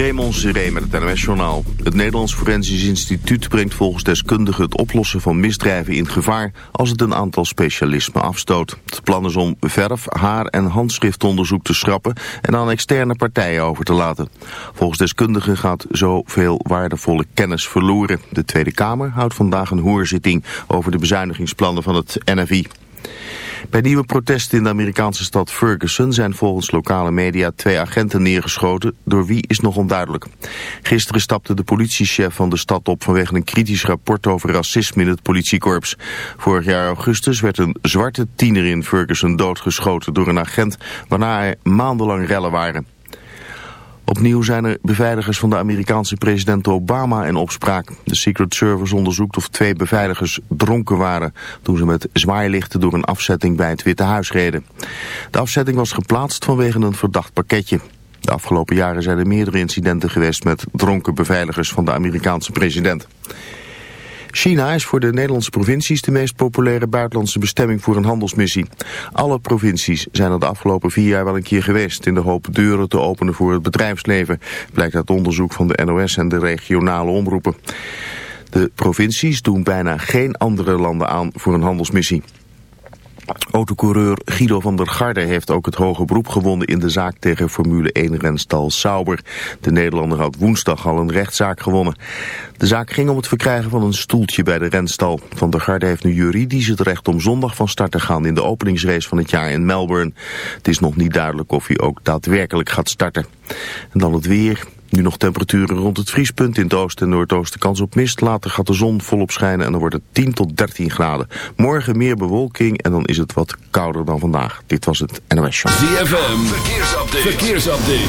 Raymond Seré met het NOS-journaal. Het Nederlands Forensisch Instituut brengt volgens deskundigen het oplossen van misdrijven in gevaar als het een aantal specialismen afstoot. Het plan is om verf, haar en handschriftonderzoek te schrappen en aan externe partijen over te laten. Volgens deskundigen gaat zoveel waardevolle kennis verloren. De Tweede Kamer houdt vandaag een hoorzitting over de bezuinigingsplannen van het NFI. Bij nieuwe protesten in de Amerikaanse stad Ferguson zijn volgens lokale media twee agenten neergeschoten. Door wie is nog onduidelijk. Gisteren stapte de politiechef van de stad op vanwege een kritisch rapport over racisme in het politiekorps. Vorig jaar augustus werd een zwarte tiener in Ferguson doodgeschoten door een agent waarna er maandenlang rellen waren. Opnieuw zijn er beveiligers van de Amerikaanse president Obama in opspraak. De Secret Service onderzoekt of twee beveiligers dronken waren... toen ze met zwaailichten door een afzetting bij het Witte Huis reden. De afzetting was geplaatst vanwege een verdacht pakketje. De afgelopen jaren zijn er meerdere incidenten geweest met dronken beveiligers van de Amerikaanse president. China is voor de Nederlandse provincies de meest populaire buitenlandse bestemming voor een handelsmissie. Alle provincies zijn er de afgelopen vier jaar wel een keer geweest in de hoop deuren te openen voor het bedrijfsleven, blijkt uit onderzoek van de NOS en de regionale omroepen. De provincies doen bijna geen andere landen aan voor een handelsmissie. Autocoureur Guido van der Garde heeft ook het hoge beroep gewonnen in de zaak tegen Formule 1-renstal Sauber. De Nederlander had woensdag al een rechtszaak gewonnen. De zaak ging om het verkrijgen van een stoeltje bij de renstal. Van der Garde heeft nu juridisch het recht om zondag van start te gaan in de openingsrace van het jaar in Melbourne. Het is nog niet duidelijk of hij ook daadwerkelijk gaat starten. En dan het weer. Nu nog temperaturen rond het vriespunt. In het oosten en noordoosten kans op mist. Later gaat de zon volop schijnen en dan wordt het 10 tot 13 graden. Morgen meer bewolking en dan is het wat kouder dan vandaag. Dit was het NOS Show. ZFM, verkeersupdate. verkeersupdate.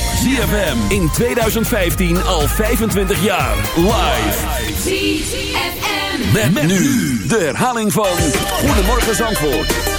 ZFM in 2015 al 25 jaar. Live. ZFM. Met, met nu de herhaling van Goedemorgen Zandvoort.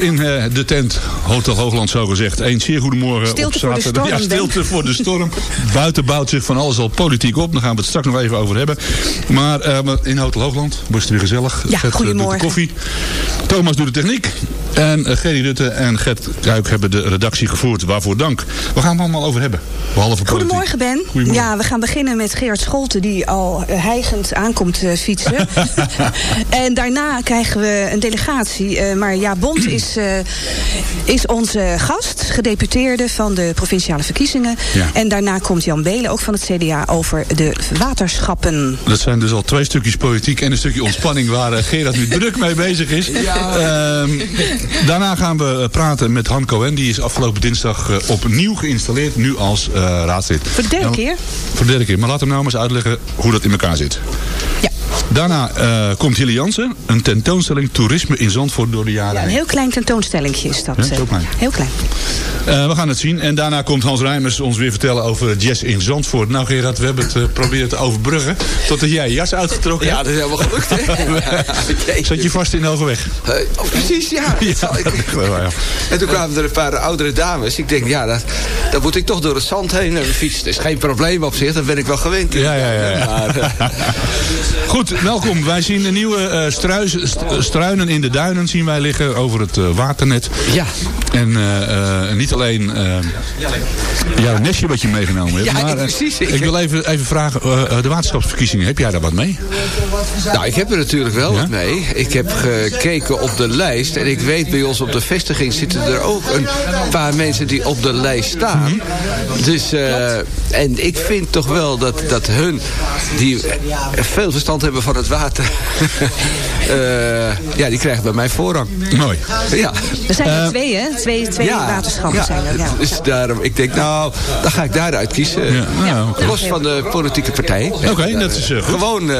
In uh, de tent, Hotel Hoogland zo gezegd. Een zeer goedemorgen stilte op zaterdag. Ja, stilte voor de storm. Buiten bouwt zich van alles al politiek op. Daar gaan we het straks nog even over hebben. Maar uh, in Hotel Hoogland, was het weer gezellig. Ja, Gert, goedemorgen. De koffie. Thomas doet de techniek. En uh, Gerry Rutte en Gert Kuik hebben de redactie gevoerd. Waarvoor dank. Waar gaan we allemaal over hebben? Behalve Goedemorgen Ben. Goedemorgen. Ja, we gaan beginnen met Gerard Scholte die al hijgend aankomt fietsen. en daarna krijgen we een delegatie. Uh, maar ja, Bond is, is onze gast, gedeputeerde van de provinciale verkiezingen. Ja. En daarna komt Jan Belen, ook van het CDA, over de waterschappen. Dat zijn dus al twee stukjes politiek en een stukje ontspanning waar Gerard nu druk mee bezig is. Ja. Uh, daarna gaan we praten met Han Cohen. Die is afgelopen dinsdag uh, opnieuw geïnstalleerd, nu als uh, raadslid. Voor de derde nou, keer? Voor de derde keer. Maar laat hem nou eens uitleggen hoe dat in elkaar zit. Ja. Daarna uh, komt Hilly Jansen. Een tentoonstelling toerisme in Zandvoort door de jaren ja, Een heel klein tentoonstellingje is dat. Ja, heel klein. Heel klein. Uh, we gaan het zien. En daarna komt Hans Rijmers ons weer vertellen over jazz in Zandvoort. Nou Gerard, we hebben het uh, proberen te overbruggen. Totdat jij je jas uitgetrokken Ja, dat is helemaal gelukt. Hè? Zat je vast in de Overweg? Uh, oh, precies, ja. ja, ik... ja. En toen kwamen er een paar oudere dames. Ik denk, ja, dat, dan moet ik toch door het zand heen en fietsen. Dat is geen probleem op zich, dat ben ik wel gewend. Ja, ja, ja. ja. Maar, Goed, welkom. Wij zien de nieuwe uh, struis, st struinen in de duinen zien wij liggen over het uh, waternet. Ja. En uh, niet alleen ja, een nestje wat je meegenomen hebt. Ja, maar, precies. Ik, ik wil even, even vragen, de waterschapsverkiezingen, heb jij daar wat mee? Nou, ik heb er natuurlijk wel ja? wat mee. Ik heb gekeken op de lijst en ik weet bij ons op de vestiging zitten er ook een paar mensen die op de lijst staan. Mm -hmm. Dus, en ik vind toch wel dat, dat hun, die veel verstand hebben van het water, uh, ja, die krijgen bij mij voorrang. Mooi. Ja. Er zijn er uh, twee, hè? Twee, twee ja, waterschappen ja, zijn er. Ja. Dus daarom, ik denk, nou, dan ga ik daaruit kiezen. Ja. Ja, okay. Los van de politieke partij. Oké, okay, dat is uh, goed. Gewoon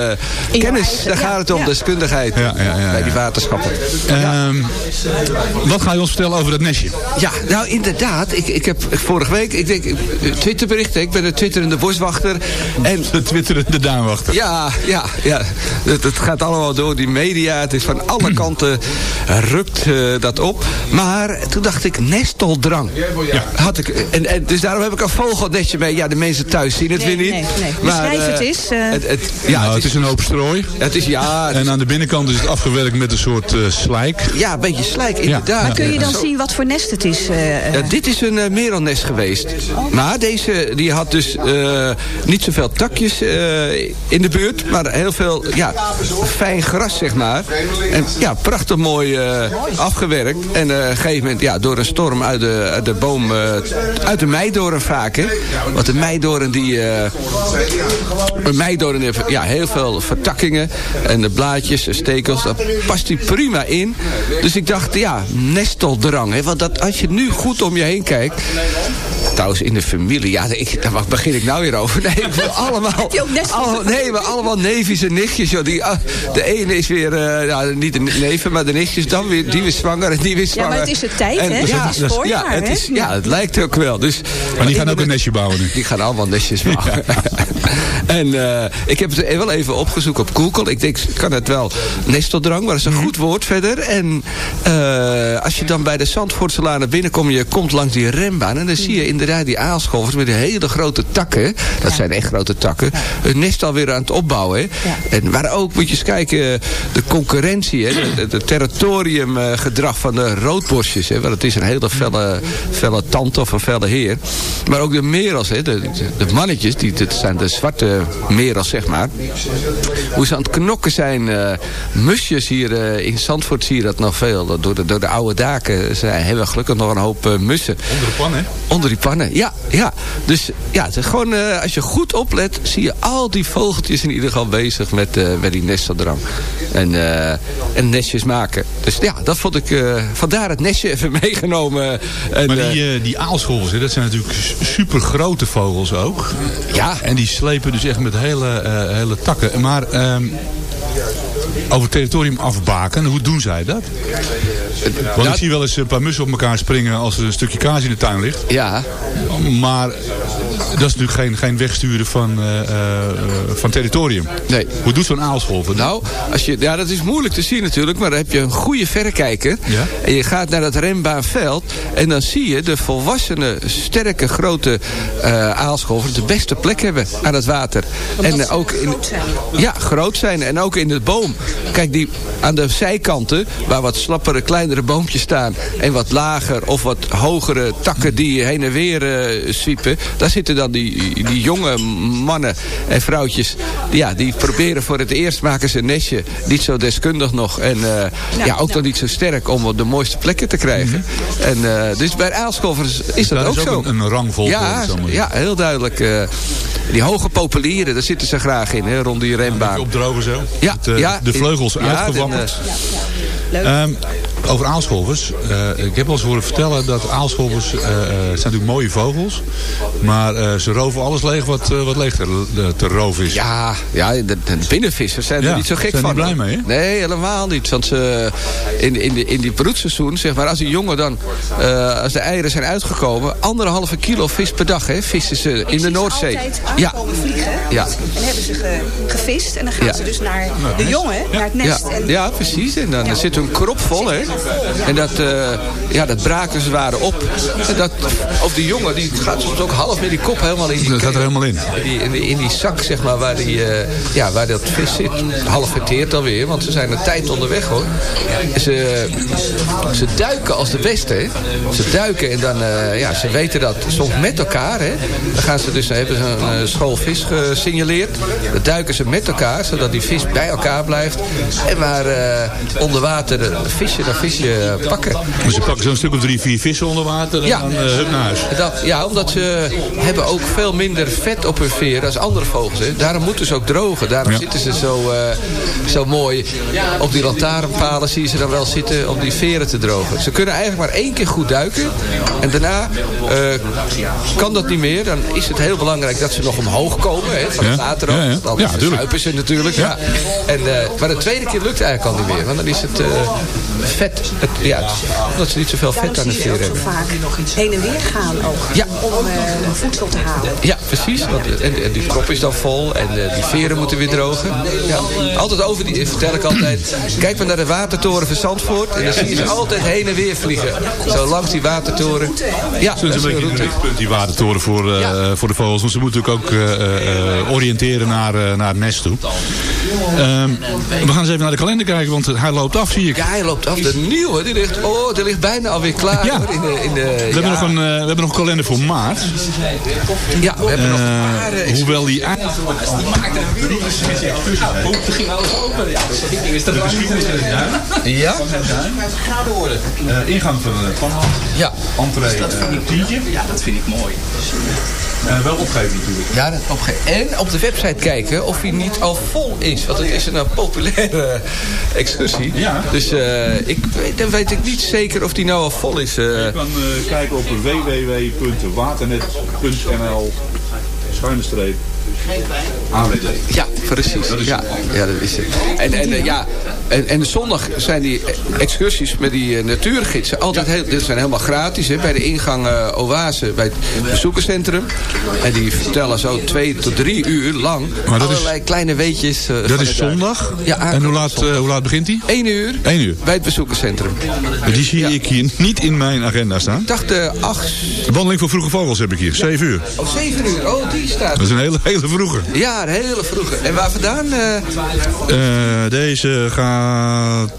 kennis, daar gaat het om, deskundigheid bij die waterschappen. Um, wat ga je ons vertellen over dat nestje? Ja, nou inderdaad. Ik, ik heb vorige week, ik denk, Twitterberichten. Ik ben een twitterende boswachter. En, de twitterende duinwachter. Ja, ja, ja. Het, het gaat allemaal door die media. Het is van alle kanten rukt uh, dat op. Maar toen dacht ik, nesteldrang. Ja. Had ik, en, en, dus daarom heb ik een vogelnetje mee. Ja, de mensen thuis zien het nee, weer niet. Nee, nee. Maar, Beschrijf het eens. Uh... Het, het, ja, nou, het, is, is een hoop strooi. Het is, ja, het en aan de binnenkant is het afgewerkt met een soort uh, slijk. Ja, een beetje slijk, inderdaad. Ja. Maar kun je dan Zo. zien wat voor nest het is? Uh, ja, dit is een uh, merelnest geweest. Oh. Maar deze die had dus uh, niet zoveel takjes uh, in de buurt. Maar heel veel ja, fijn gras, zeg maar. En ja, prachtig mooi uh, afgewerkt. En uh, op een gegeven moment, ja, door een storm uit de, de boom... uit de meidoorn vaak, hè. Want de meidoorn, die... een meidoorn heeft ja, heel veel vertakkingen. En de blaadjes, de stekels, daar past die prima in. Dus ik dacht, ja, nesteldrang. Hè, want dat, als je nu goed om je heen kijkt... Trouwens, in de familie, ja, ik, daar begin ik nou weer over. Nee, wil allemaal, al, nee, maar allemaal neefjes en nichtjes. Joh, die, uh, de ene is weer, uh, nou, niet de neven, maar de nichtjes dan weer, die weer zwanger en die weer zwanger. Ja, maar het is de tijd, en, hè? Ja, het is voorjaar, ja, het is, ja, het lijkt ook wel. Dus, maar die gaan ook een nestje bouwen nu? Die gaan allemaal nestjes bouwen. Ja. en uh, ik heb het wel even opgezocht op Google. Ik denk, kan het wel nesteldrang, maar dat is een goed woord verder. En als je dan bij de Zandvoortselaan naar binnen komt, je komt langs die rembaan en dan zie je inderdaad die aalscholvers met die hele grote takken. Dat ja. zijn echt grote takken. Hun nest alweer aan het opbouwen. Ja. En waar ook, moet je eens kijken, de concurrentie. De, de territoriumgedrag van de roodborstjes. Hè, want het is een hele felle, felle tante of een felle heer. Maar ook de merels, hè, de, de mannetjes, die, dat zijn de zwarte merels, zeg maar. Hoe ze aan het knokken zijn. Uh, musjes hier uh, in Zandvoort zie je dat nog veel. Door de, door de oude daken ze hebben gelukkig nog een hoop uh, mussen. Onder de pan, hè? Onder die pannen, ja. ja. Dus ja, het is gewoon, als je goed oplet, zie je al die vogeltjes in ieder geval bezig met, met die nesteldrang. En, en nestjes maken. Dus ja, dat vond ik, vandaar het nestje even meegenomen. En, maar die, die aalscholvers, dat zijn natuurlijk super grote vogels ook. Ja. En die slepen dus echt met hele, hele takken. Maar... Um, over territorium afbaken. Hoe doen zij dat? Want ik zie wel eens een paar mussen op elkaar springen als er een stukje kaas in de tuin ligt. Ja. Maar dat is natuurlijk geen, geen wegsturen van, uh, van territorium. Nee. Hoe doet zo'n aalscholver? Nou, als je, ja, dat is moeilijk te zien natuurlijk. Maar dan heb je een goede verrekijker. Ja? En je gaat naar dat rembaanveld. En dan zie je de volwassene, sterke, grote uh, aalscholvers de beste plek hebben aan het water. Omdat en ze ook in, groot zijn. Ja, groot zijn. En ook in de boom. Kijk, die aan de zijkanten, waar wat slappere, kleinere boompjes staan. En wat lager of wat hogere takken die heen en weer uh, zwiepen. Daar zitten dan die, die jonge mannen en vrouwtjes. Ja, die proberen voor het eerst maken ze een nestje. Niet zo deskundig nog. En uh, ja, ook nog niet zo sterk om de mooiste plekken te krijgen. En uh, dus bij aalscholvers is dat Daar ook is zo. ook een, een rangvolgorde. Ja, ja, heel duidelijk. Uh, die hoge populieren, daar zitten ze graag in, hè, rond die rembaan. Opdrogen zo. Ja, Met, uh, ja, de vleugels ja, uitgewapperd. Leuk. Um, over aalscholvers. Uh, ik heb wel eens horen vertellen dat aalscholvers uh, zijn natuurlijk mooie vogels. Maar uh, ze roven alles leeg wat, wat leeg te, te roven is. Ja, ja de, de binnenvissers zijn ja, er niet zo gek zijn van. Zijn blij mee, hè? Nee, helemaal niet. Want ze, in, in, de, in die broedseizoen, zeg maar, als die jongen dan, als de eieren zijn uitgekomen, anderhalve kilo vis per dag, hè, vissen ze in de Noordzee. Ja. vliegen. Ja. En hebben ze ge, gevist. En dan gaan Ja. ze dus naar de jongen, naar het nest. Ja, En ja, precies. En dan zit er een krop vol, hè. En dat, uh, ja, dat braken ze waren op. En dat, of die jongen, die gaat soms ook half met die kop helemaal in die... Dat gaat er helemaal in. In die, in die, in die zak, zeg maar, waar, die, uh, ja, waar dat vis zit. Half verteerd alweer, want ze zijn een tijd onderweg, hoor. En ze, ze duiken als de beste, hè. Ze duiken en dan, uh, ja, ze weten dat soms met elkaar, hè. Dan gaan ze dus, dan hebben ze een school vis gesignaleerd. Dan duiken ze met elkaar, zodat die vis bij elkaar blijft. En waar onder water de visje visje pakken. Dus ze pakken zo'n stuk of drie, vier vissen onder water en Ja. dan uh, hup naar huis. Dat, ja, omdat ze hebben ook veel minder vet op hun veren als andere vogels. Hè. Daarom moeten ze ook drogen. Daarom Ja. zitten ze zo, uh, zo mooi. Op die lantaarnpalen zie je ze dan wel zitten om die veren te drogen. Ze kunnen eigenlijk maar één keer goed duiken. En daarna uh, kan dat niet meer. Dan is het heel belangrijk dat ze nog omhoog komen. Hè, van het water. Ja, ja. Anders Ja, ze natuurlijk. Ja. En, maar de tweede keer lukt eigenlijk al niet meer. Want dan is het vet. Het, ja, omdat ze niet zoveel vet aan zie de je veren ook zo hebben. vaak heen en weer gaan ook. Ja. Om uh, voedsel te halen. Ja, precies. Want, en, en die krop is dan vol en uh, die veren moeten weer drogen. Ja. Altijd over die, vertel ik altijd. Kijk maar naar de watertoren van Zandvoort. En dan zie je ze altijd heen en weer vliegen. Zo langs die watertoren. Ja, Dat is een beetje een route. richtpunt, die watertoren voor, uh, voor de vogels. Want ze moeten natuurlijk ook uh, oriënteren naar, naar het nest toe. Um, we gaan eens even naar de kalender kijken, want hij loopt af, zie ik. Ja, hij loopt af. De nieuwe, die ligt, oh, die ligt bijna alweer klaar. Ja. hoor, In de, in de, We, hebben nog een, uh, we hebben nog een kalender voor maart. Ja, we hebben nog een Uh, paar... eh, hoewel die... Ja? Uh, ingang van de panhand. Ja. Entree uh, tientje. Ja, dat vind ik mooi. Uh, wel opgeven natuurlijk. Ja, dat opge en op de website kijken of hij niet al vol is. Want het is een uh, populaire excursie. Ja. Dus uh, ik, weet- dan weet ik niet zeker of die nou al vol is. Je kan kijken op www.waternet.nl schuine streep AWD. Ja, precies. Ja, ja, dat is het. En, en, uh, ja, en, en zondag zijn die excursies met die uh, natuurgidsen altijd heel, dit zijn helemaal gratis. Hè, bij de ingang uh, Oase, bij het bezoekerscentrum. En die vertellen zo twee tot drie uur lang Maar dat is- allerlei kleine weetjes. uh, Dat is zondag. Ja, en hoe laat, uh, hoe laat begint die? 1 uur 1 uur. bij het bezoekerscentrum. Die zie ik hier niet in mijn agenda staan. Ik dacht uh, 8 De wandeling voor vroege vogels heb ik hier. 7 uur. of 7 uur. Oh, die staat. Dat is een hele, hele vroege. Ja, een hele vroege. En waar vandaan? Deze gaat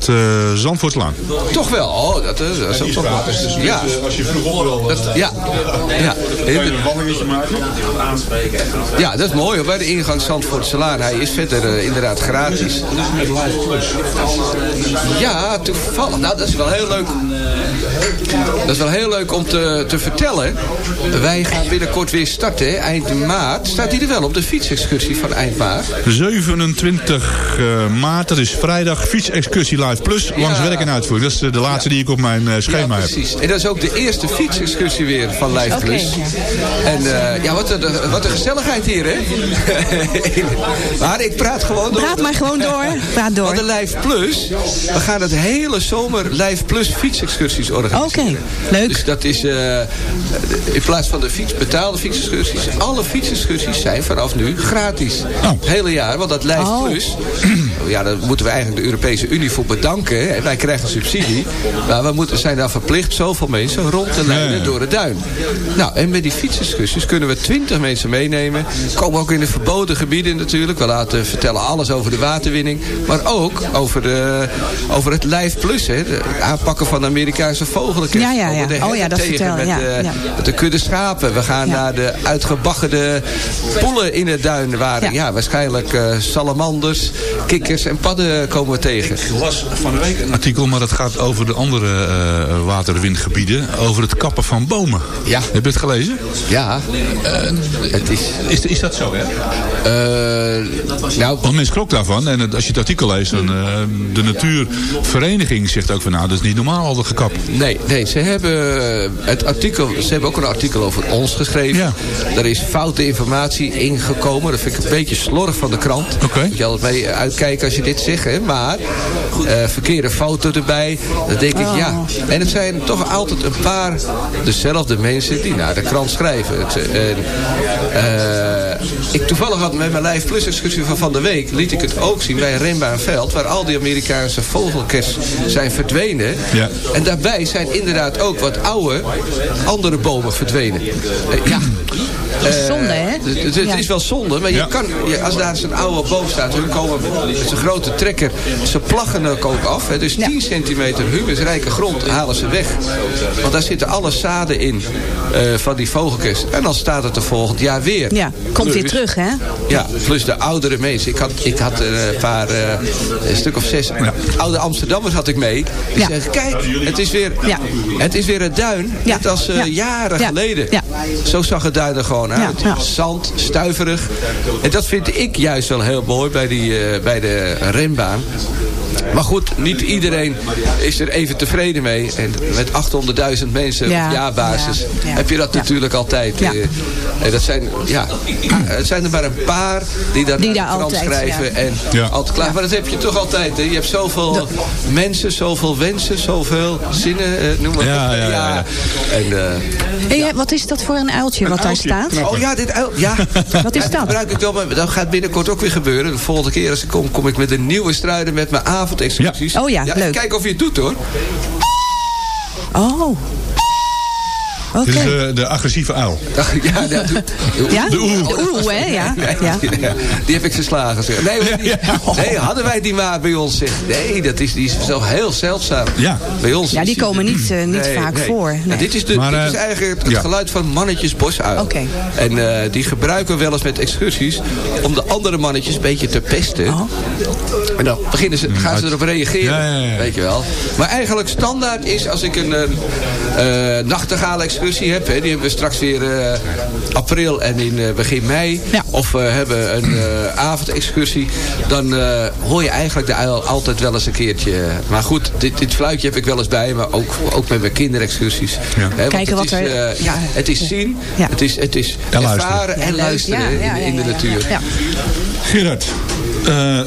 uh, Zandvoort lang. toch wel. Oh, dat, is- dat is toch wel. Ja, als je vroeg op wil. dat, ja. ja. een wandelingetje maken. Ja, dat is mooi hoor. Bij de ingang Zandvoort Salaan. Hij is verder eh, inderdaad gratis. Ja, toevallig. Nou, dat is wel heel leuk. Dat is wel heel leuk om te, te vertellen. Wij gaan binnenkort weer starten, eind maart. Staat hij er wel op de fietsexcursie van eind maart? 27 uh, maart, dat is vrijdag, fietsexcursie Live Plus. Langs werk en uitvoering. Dat is de, de laatste die ik op mijn uh, schema ja, precies. En dat is ook de eerste fietsexcursie weer van Live Plus. Okay, en uh, ja, wat een, wat een gezelligheid hier, hè? maar ik praat gewoon door. Praat maar gewoon door. Praat door. Van de Live Plus. We gaan het hele zomer Live Plus fietsexcursies organiseren. Oké, okay, leuk. Dus dat is uh, in plaats van de fiets, betaalde fietsexcursies. Alle fietsexcursies zijn vanaf nu gratis. Oh. Het hele jaar. Want dat Live oh. Plus, ja, daar moeten we eigenlijk de Europese Unie voor bedanken. En wij krijgen subsidie. Maar we moeten, zijn daar verplicht zoveel mensen rond te leiden ja. door de duin. Nou, en met die fietsexcursies kunnen we twintig mensen meenemen. Komen ook in de verboden gebieden natuurlijk. We laten vertellen alles over de waterwinning. Maar ook over, de, over het Live Plus. Hè, het aanpakken van de Amerikaanse vogelkest. Ja, ja, ja. oh ja, dat vertel met, ja, de, ja. met de kudde schapen. We gaan naar de uitgebaggerde poelen in het duin. Waar ja. waarschijnlijk uh, salamanders, kikkers en padden komen we tegen. Ik las van de week een artikel, maar dat gaat over de andere uh, waterwindgebieden. Over het kappen van bomen. Ja. Heb je het gelezen? Ja. Uh, het is... is... Is dat zo, hè? nou, Want men schrok daarvan. En als je het artikel leest, dan de natuurvereniging zegt ook van nou, dat is niet normaal al gekapt. Nee, nee, ze hebben het artikel, ze hebben ook een artikel over ons geschreven. Ja. Er is foute informatie ingekomen. Dat vind ik een beetje slordig van de krant. Okay. Moet je altijd mee uitkijken als je dit zegt. Hè? Maar uh, verkeerde foto erbij. Dan denk ik, ja. En het zijn toch altijd een paar dezelfde mensen die naar de krant schrijven. Het, uh, ik toevallig had met mijn Live Plus excursie van van de week... liet ik het ook zien bij Rembaanveld... waar al die Amerikaanse vogelkers zijn verdwenen. Ja. En daarbij zijn inderdaad ook wat oude andere bomen verdwenen. ja, dat is zonde, hè? Uh, het, het ja. is wel zonde, maar je ja. kan, je, als daar zo'n oude boom staat, hun komen met een grote trekker, ze plaggen ook af. Hè, dus 10 centimeter humusrijke grond halen ze weg. Want daar zitten alle zaden in uh, van die vogelkers. En dan staat het er volgend jaar weer. Ja, komt weer terug, hè? Ja, plus de oudere mensen. Ik had, ik had uh, een paar, een stuk of zes oude Amsterdammers had ik mee. Die zeggen, kijk, het is weer, het is weer het duin. Net als jaren geleden. Zo zag het duin er gewoon uit. Zand, stuiverig. En dat vind ik juist wel heel mooi bij, die, uh, bij de renbaan. Maar goed, niet iedereen is er even tevreden mee. En met 800.000 mensen ja, op jaarbasis ja, ja, heb je dat natuurlijk altijd. Ja. En dat zijn, ja, het zijn er maar een paar die dat die daar altijd schrijven. En altijd klaar. Maar dat heb je toch altijd. Hè? Je hebt zoveel de... mensen, zoveel wensen, zoveel zinnen. Eh, noem maar ja, ja, ja, En, uh, hey, wat is dat voor een uiltje een wat uiltje, daar staat? Oh ja, dit uil, ja. wat is dat? dat gebruik ik wel, maar dat gaat binnenkort ook weer gebeuren. De volgende keer als ik kom, kom ik met een nieuwe struiden met mijn avondexcursies. Ja. Oh ja, ja leuk. Kijk of je het doet hoor. Oh. Okay. Dit is de, de agressieve uil. Ja, de, de, ja? de oeh. De oeh, hè? Ja. Ja. ja. Die heb ik verslagen. Zeg. Nee, die, nee, hadden wij die maar bij ons. Zeg. Nee, dat is, die is zo heel zeldzaam. Ja. Bij ons ja, die komen niet, uh, niet nee, vaak nee. voor. Nee. Ja, dit, is de, maar, uh, dit is eigenlijk het geluid van mannetjes bosuil. Okay. En uh, die gebruiken we wel eens met excursies... om de andere mannetjes een beetje te pesten. Oh. En dan beginnen ze, gaan ze erop reageren. Weet je wel. Maar eigenlijk standaard is als ik een uh, excursie heb. Hè, die hebben we straks weer uh, april en in uh, begin mei. Ja. Of we hebben een uh, avondexcursie. Dan hoor je eigenlijk de uil altijd wel eens een keertje. Maar goed, dit, dit fluitje heb ik wel eens bij. Maar ook, ook met mijn kinderexcursies. Ja. Hè, Kijken wat is, er... ja, het is zien. Ja. Het is, het is en ervaren en luisteren in, in, de natuur. Gerard, uh,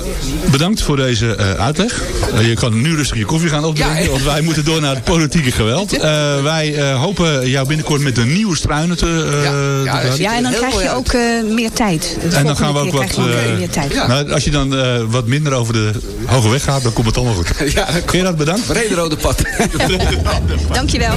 bedankt voor deze uh, uitleg. Uh, je kan nu rustig je koffie gaan opdrinken, ja, want wij moeten door naar het politieke geweld. wij hopen jou binnenkort met een nieuwe struinen te... ja, ja, ja, en dan krijg je ook meer tijd. De en dan gaan we ook wat... meer tijd. Nou, als je dan wat minder over de hoge weg gaat, dan komt het allemaal goed. ja, Gerard, bedankt. Brede rode pad. Dankjewel.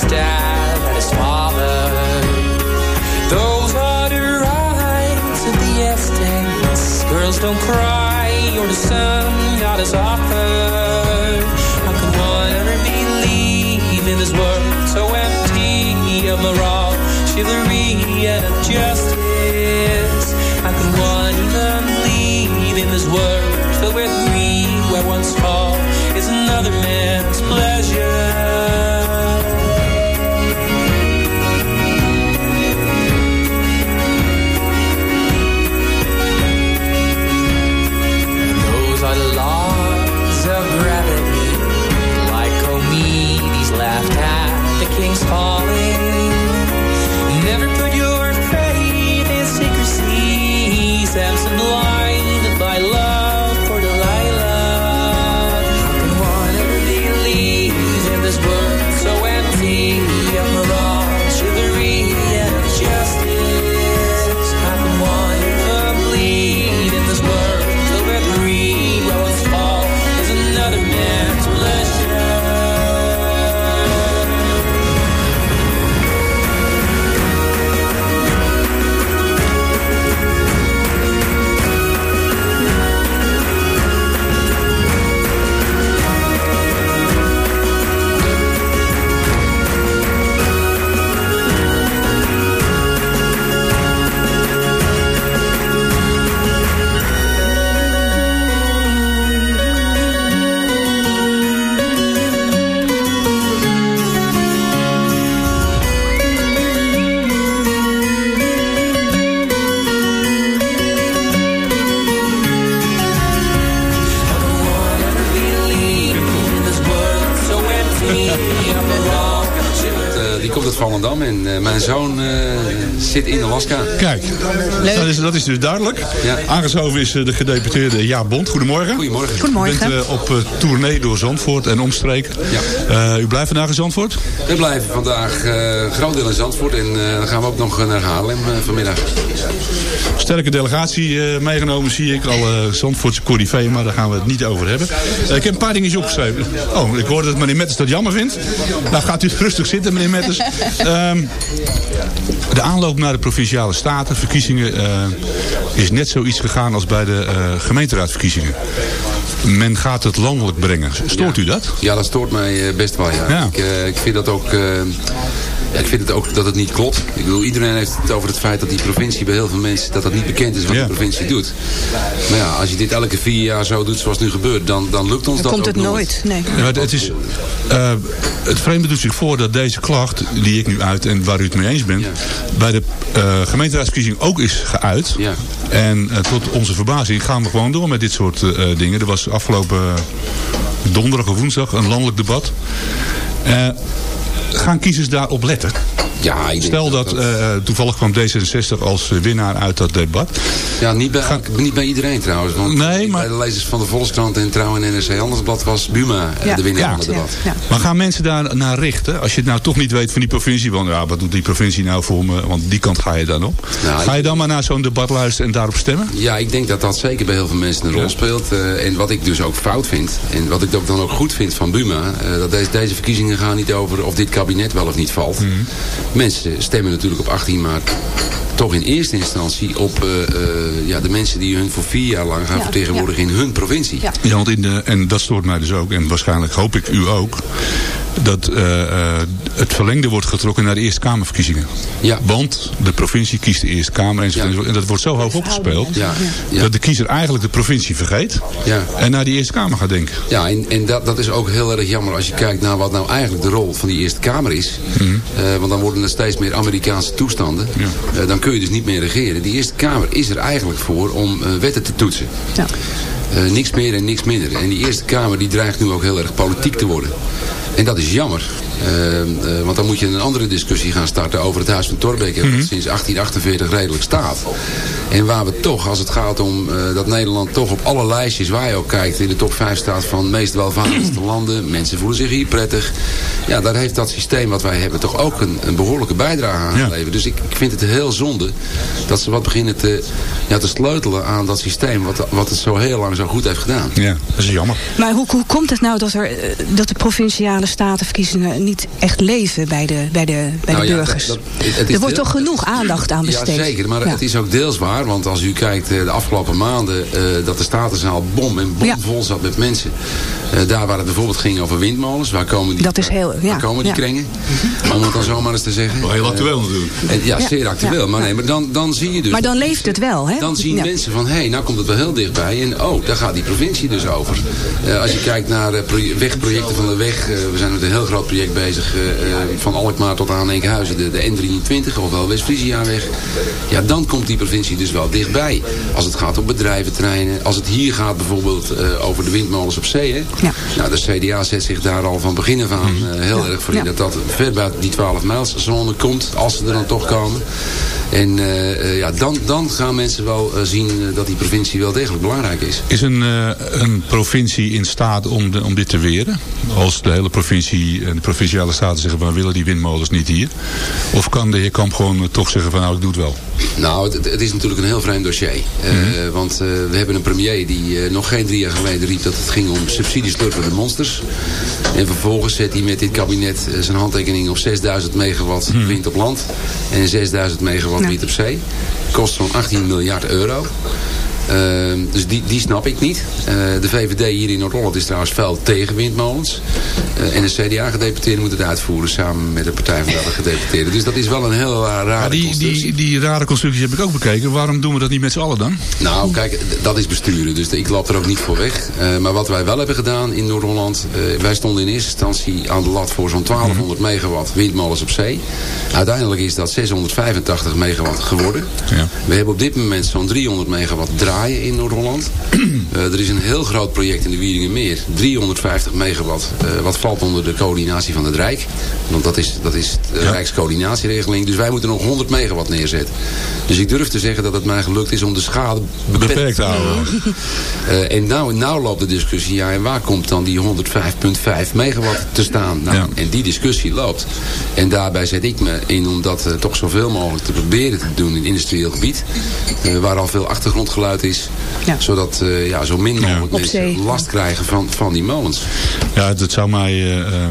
stab at his father. Those other eyes of the F. Girls don't cry, or the sun not as often. Mijn zoon eh, zit in Alaska. Kijk, dat is, dat is dus duidelijk. Aangeschoven is eh, de gedeputeerde Jaap Bond. Goedemorgen. Goedemorgen. Goedemorgen. U bent eh, op eh, tournee door Zandvoort en omstreken. Eh, u blijft vandaag in Zandvoort? We blijven vandaag eh, groot deel in Zandvoort en eh, dan gaan we ook nog naar Haarlem vanmiddag. Sterke delegatie eh, meegenomen zie ik. Alle Zandvoortse corifeeën, maar daar gaan we het niet over hebben. Eh, ik heb een paar dingetjes opgeschreven. Oh, ik hoorde dat meneer Metters dat jammer vindt. Nou gaat u rustig zitten, meneer Metters. Ehm, de aanloop naar de provinciale staten, verkiezingen, eh, is net zoiets gegaan als bij de gemeenteraadsverkiezingen. Men gaat het landelijk brengen. Stoort u dat? Ja, dat stoort mij best wel. Ja. Ja. Ik, ik vind dat ook. Ja, ik vind het ook dat het niet klopt. Ik bedoel, iedereen heeft het over het feit dat die provincie bij heel veel mensen dat dat niet bekend is wat Ja. de provincie doet. Maar ja, als je dit elke vier jaar zo doet zoals nu gebeurt, dan, dan lukt ons Dan dat komt ook het nooit. Nee. Ja, maar het, is, eh, het vreemde doet zich voor dat deze klacht, die ik nu uit en waar u het mee eens bent, bij de eh, gemeenteraadsverkiezing ook is geuit. Ja. En eh, tot onze verbazing gaan we gewoon door met dit soort eh, dingen. Er was afgelopen donderdag of woensdag een landelijk debat. Eh, gaan kiezers daarop letten? Ja, ik denk Stel dat eh, toevallig kwam D66 als winnaar uit dat debat. Ja, niet bij, niet bij iedereen trouwens. Want Nee, maar- bij de lezers van de Volkskrant en Trouw en NRC Handelsblad was Buma eh, Ja, de winnaar ja. van het debat. Ja. Maar gaan mensen daar naar richten? Als je het nou toch niet weet van die provincie. Want ja, wat doet die provincie nou voor me? Want die kant ga je dan op. Nou, ga je ik- dan maar naar zo'n debat luisteren en daarop stemmen? Ja, ik denk dat dat zeker bij heel veel mensen een rol speelt. Eh, en wat ik dus ook fout vind, en wat ik ook dan ook goed vind van Buma... eh, dat deze, deze verkiezingen gaan niet over of dit kabinet wel of niet valt. Mensen stemmen natuurlijk op 18 maart toch in eerste instantie op eh, eh, ja, de mensen die hun voor vier jaar lang gaan Ja, vertegenwoordigen in hun provincie. Ja. Ja, want in de, en dat stoort mij dus ook. En waarschijnlijk hoop ik u ook. Dat eh, eh, het verlengde wordt getrokken naar de Eerste Kamerverkiezingen. Ja. Want de provincie kiest de Eerste Kamer. enzovoort, enzovoort. En dat wordt zo hoog opgespeeld. Ja, ja. Dat de kiezer eigenlijk de provincie vergeet. Ja. En naar die Eerste Kamer gaat denken. Ja, en, en dat, dat is ook heel erg jammer als je kijkt naar wat nou eigenlijk de rol van die Eerste Kamer is. Eh, want dan worden er steeds meer Amerikaanse toestanden. Eh, dan kun je dus niet meer regeren. Die Eerste Kamer is er eigenlijk voor om eh, wetten te toetsen. Ja. Eh, niks meer en niks minder. En die Eerste Kamer die dreigt nu ook heel erg politiek te worden. En dat is jammer. Eh, eh, want dan moet je een andere discussie gaan starten over het Huis van Thorbecke. Dat sinds 1848 redelijk staat. En waar we toch, als het gaat om eh, dat Nederland toch op alle lijstjes waar je ook kijkt... in de top 5 staat van meest welvarendste landen. Mensen voelen zich hier prettig. Ja, daar heeft dat systeem wat wij hebben toch ook een, een behoorlijke bijdrage aan Ja. geleverd. Dus ik, ik vind het heel zonde dat ze wat beginnen te, ja, te sleutelen aan dat systeem wat, wat het zo heel lang zo goed heeft gedaan. Ja, dat is jammer. Maar hoe, hoe komt het nou dat, er, eh, dat de provinciale statenverkiezingen niet echt leven bij de, bij de, bij Nou de ja, burgers? dat- dat- er wordt toch genoeg aandacht aan besteed? Ja, zeker. Maar Ja. het is ook deels waar. Want als u kijkt eh, de afgelopen maanden... eh, dat de Statenzaal bom en bom Ja. vol zat met mensen. Eh, daar waar het bijvoorbeeld ging over windmolens. Waar komen die, Dat is heel- ja, waar komen die ja. krengen? Om het dan zomaar eens te zeggen. Heel actueel natuurlijk. En, ja, zeer actueel. Ja. Maar, nee, maar dan, dan zie je dus... Maar dan leeft het wel, hè? Dan zien Ja. mensen van, hé, hey, nou komt het wel heel dichtbij. En oh, daar gaat die provincie dus over. Eh, als je kijkt naar eh, proje- wegprojecten van de weg. we zijn met een heel groot project bezig. eh, eh, van Alkmaar tot aan Enkhuizen. De, de N23, ofwel West-Friesia-weg. Ja, dan komt die provincie dus wel dichtbij. Als het gaat om bedrijventerreinen. Als het hier gaat bijvoorbeeld eh, over de windmolens op zee. Hè? Ja. Nou, de CDA zet zich daar al van begin af aan eh, heel erg voor in. Ja. Dat dat ver buiten die 12 mijlszone komt. Als ze er dan toch komen. En ja, dan, dan gaan mensen wel zien dat die provincie wel degelijk belangrijk is. Is een, eh, een provincie in staat om, de, om dit te weren? Als de hele provincie en de provinciale staten zeggen van we willen die windmolens niet hier. Of kan de heer Kamp gewoon eh, toch zeggen van nou ik doe het wel? Nou, het, het is natuurlijk een heel vreemd dossier. Eh, Want eh, we hebben een premier die eh, nog geen drie jaar geleden riep dat het ging om subsidies voor de monsters. En vervolgens zet hij met dit kabinet zijn handtekening op 6000 megawatt wind op land. En 6000 megawatt Ja. wind op zee. Kost zo'n 18 miljard euro. Eh, dus die, die snap ik niet. Eh, de VVD hier in Noord-Holland is trouwens fel tegen windmolens. Eh, en de CDA-gedeputeerde moet het uitvoeren samen met de Partij van de Gedeputeerden. Dus dat is wel een heel rare Ja, die, constructie. die, die rare constructie heb ik ook bekeken. Waarom doen we dat niet met z'n allen dan? Nou, kijk, dat is besturen. Dus ik loop er ook niet voor weg. Eh, maar wat wij wel hebben gedaan in Noord-Holland... wij stonden in eerste instantie aan de lat voor zo'n 1200 megawatt windmolens op zee. Uiteindelijk is dat 685 megawatt geworden. Ja. We hebben op dit moment zo'n 300 megawatt in Noord-Holland. Eh, er is een heel groot project in de Wieringenmeer. 350 megawatt. eh, wat valt onder de coördinatie van het Rijk. Want dat is, dat is de Ja. Rijkscoördinatieregeling. Dus wij moeten nog 100 megawatt neerzetten. Dus ik durf te zeggen dat het mij gelukt is om de schade beperkt, Beperkt te houden. Eh, en nou, nou loopt de discussie, ja, en waar komt dan die 105,5 megawatt te staan? Nou, Ja. En die discussie loopt. En daarbij zet ik me in om dat toch zoveel mogelijk te proberen te doen in industrieel gebied. waar al veel achtergrondgeluid is. Ja. Zodat eh, ja, zo min mogelijk mensen last krijgen van, van die molens. Ja, dat zou mij eh, eh,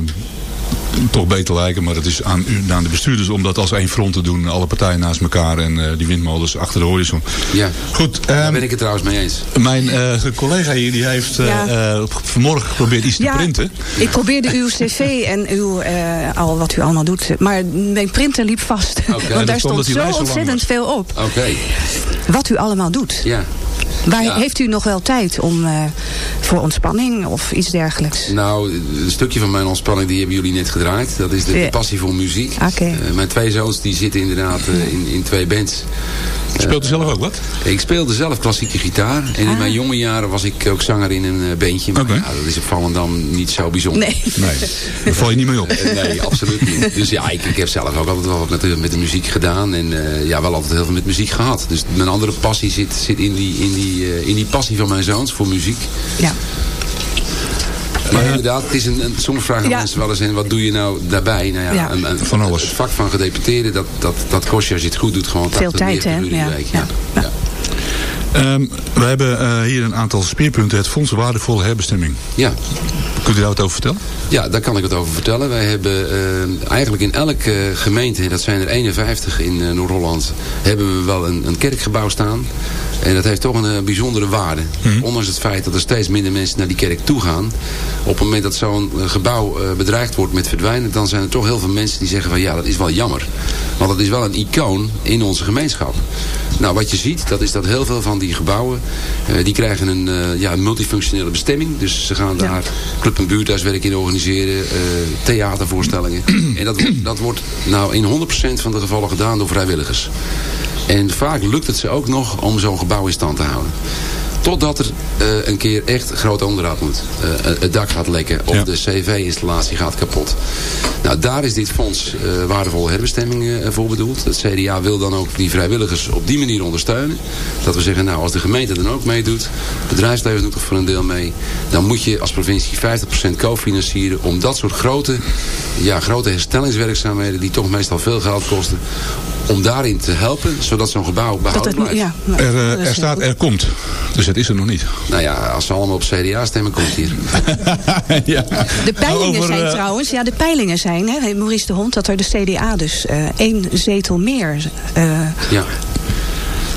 toch beter lijken. Maar het is aan, u, aan de bestuurders om dat als één front te doen. Alle partijen naast elkaar en eh, die windmolens achter de horizon. Ja, Goed, daar ehm, ben ik het trouwens mee eens. mijn eh, collega hier die heeft eh, Ja. eh, vanmorgen geprobeerd iets te Ja, printen. ik probeerde uw cv en uw, eh, al wat u allemaal doet. Maar mijn printer liep vast. Want daar stond zo ontzettend veel op. Oké, Wat u allemaal doet. ja. Waar Ja. heeft u nog wel tijd om eh, voor ontspanning of iets dergelijks? Nou, een stukje van mijn ontspanning die hebben jullie net gedraaid. Dat is de, passie voor muziek. Oké. Eh, mijn twee zoons die zitten inderdaad eh, in, in twee bands. Speelt u zelf ook wat? Ik speelde zelf klassieke gitaar. En in Ah. mijn jonge jaren was ik ook zanger in een bandje. Maar Oké. ja, dat is op Volendam niet zo bijzonder. Nee. Nee, daar val je niet mee op. Nee, absoluut niet. Dus ja, ik, ik heb zelf ook altijd wel wat met de, met de muziek gedaan. En eh, ja, wel altijd heel veel met muziek gehad. Dus mijn andere passie zit, zit in, die, in, die, eh, in die passie van mijn zoons voor muziek. Ja. Maar inderdaad, het is een, een, soms vragen Ja. mensen wel eens, en wat doe je nou daarbij? Nou ja, Ja. Een, een- Van alles. Het vak van gedeputeerde, dat, dat, dat kost je als je het goed doet gewoon Veel 80, tijd, 90 hè? Ja. Ja. Ehm, we hebben eh, hier een aantal speerpunten. Het Fonds Waardevolle Herbestemming. ja. Kunt u daar wat over vertellen? Ja, daar kan ik het over vertellen. Wij hebben eh, eigenlijk in elke gemeente, dat zijn er 51 in eh, Noord-Holland, hebben we wel een, een kerkgebouw staan. En dat heeft toch een eh, bijzondere waarde. Ondanks het feit dat er steeds minder mensen naar die kerk toe gaan. Op het moment dat zo'n eh, gebouw eh, bedreigd wordt met verdwijnen, dan zijn er toch heel veel mensen die zeggen van ja, dat is wel jammer. Want dat is wel een icoon in onze gemeenschap. Nou, wat je ziet, dat is dat heel veel van die gebouwen, eh, die krijgen een, eh, ja, een multifunctionele bestemming. Dus ze gaan daar club- en buurthuiswerk in organiseren, eh, theatervoorstellingen. en dat, wordt- dat wordt nou in 100% van de gevallen gedaan door vrijwilligers. En vaak lukt het ze ook nog om zo'n gebouw in stand te houden. Totdat er eh, een keer echt groot onderhoud moet. Eh, het dak gaat lekken of Ja. de cv-installatie gaat kapot. Nou, daar is dit fonds eh, waardevolle herbestemming voor bedoeld. Het CDA wil dan ook die vrijwilligers op die manier ondersteunen. Dat we zeggen, nou, als de gemeente dan ook meedoet, het bedrijfsleven doet er voor een deel mee, dan moet je als provincie 50% cofinancieren om dat soort grote, ja, grote herstellingswerkzaamheden, die toch meestal veel geld kosten, om daarin te helpen, zodat zo'n gebouw behouden Dat het- blijft. ja, nou, Er, eh, er staat goed. er komt. Dus het is er nog niet. Nou ja, als ze allemaal op CDA stemmen, komt het hier. ja. De peilingen Over, zijn eh, trouwens, ja, de peilingen zijn, hè, Maurice de Hond, dat er de CDA dus eh, één zetel meer. eh, Ja.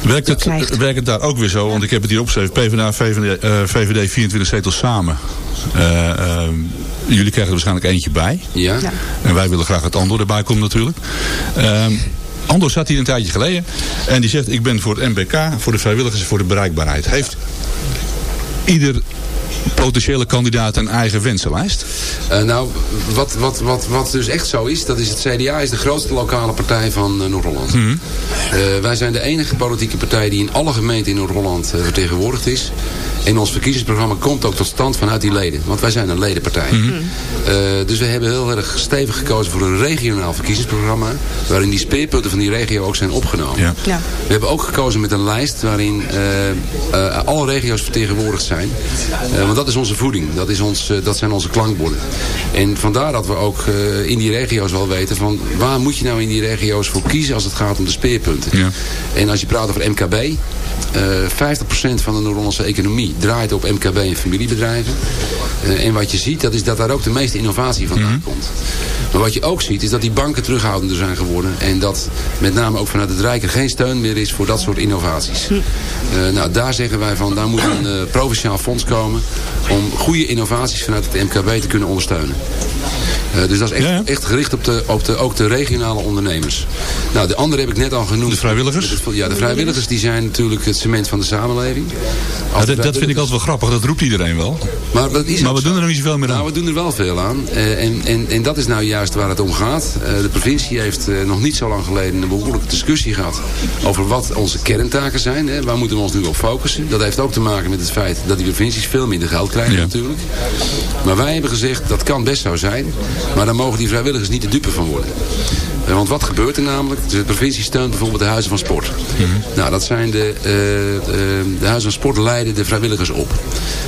Werkt het, krijgt. werkt het daar ook weer zo? Want ik heb het hier opgeschreven. PvdA, VVD, eh, VVD 24 zetels samen. Eh, ehm, jullie krijgen er waarschijnlijk eentje bij. Ja. Ja. En wij willen graag dat Andor erbij komt natuurlijk. Ehm Andor zat hier een tijdje geleden. En die zegt ik ben voor het MBK, voor de vrijwilligers en voor de bereikbaarheid. Heeft ieder potentiële kandidaat een eigen wensenlijst? Eh, nou, wat, wat, wat, wat dus echt zo is, dat is het CDA is de grootste lokale partij van eh, Noord-Holland. Mhm. Eh, wij zijn de enige politieke partij die in alle gemeenten in Noord-Holland eh, vertegenwoordigd is. En ons verkiezingsprogramma komt ook tot stand vanuit die leden. Want wij zijn een ledenpartij. Mhm. Eh, dus we hebben heel erg stevig gekozen voor een regionaal verkiezingsprogramma. Waarin die speerpunten van die regio ook zijn opgenomen. Ja. ja. We hebben ook gekozen met een lijst waarin eh, eh, alle regio's vertegenwoordigd zijn. Eh, want dat is onze voeding, dat, is ons, eh, dat zijn onze klankborden. En vandaar dat we ook eh, in die regio's wel weten van waar moet je nou in die regio's voor kiezen als het gaat om de speerpunten. Ja. En als je praat over MKB, eh 50% van de Noord-Hollandse economie draait op MKB en familiebedrijven. Eh, en wat je ziet, dat is dat daar ook de meeste innovatie vandaan komt. Maar wat je ook ziet, is dat die banken terughoudender zijn geworden. En dat met name ook vanuit het Rijk er geen steun meer is voor dat soort innovaties. Eh, nou, daar zeggen wij van, daar moet een eh, provinciaal fonds komen... om goede innovaties vanuit het MKB te kunnen ondersteunen. Eh, dus dat is echt, Ja, ja. echt gericht op, de, op de, ook de regionale ondernemers. Nou, de andere heb ik net al genoemd. De vrijwilligers? Ja, de vrijwilligers die zijn natuurlijk het cement van de samenleving. Ja, dat, dat vind ik altijd wel grappig. Dat roept iedereen wel. Maar, dat is Maar we zo. doen er nog niet zoveel meer aan. Nou, we doen er wel veel aan. Eh, en, en, en dat is nou juist waar het om gaat. Eh, de provincie heeft eh, nog niet zo lang geleden een behoorlijke discussie gehad over wat onze kerntaken zijn. Hè. Waar moeten we ons nu op focussen? Dat heeft ook te maken met het feit dat die provincies veel minder geld krijgen Ja. natuurlijk. Maar wij hebben gezegd dat kan best zo zijn. Maar daar mogen die vrijwilligers niet de dupe van worden. Want wat gebeurt er namelijk? Dus de provincie steunt bijvoorbeeld de huizen van sport. Nou, dat zijn de, de, de huizen van sport leiden de vrijwilligers op.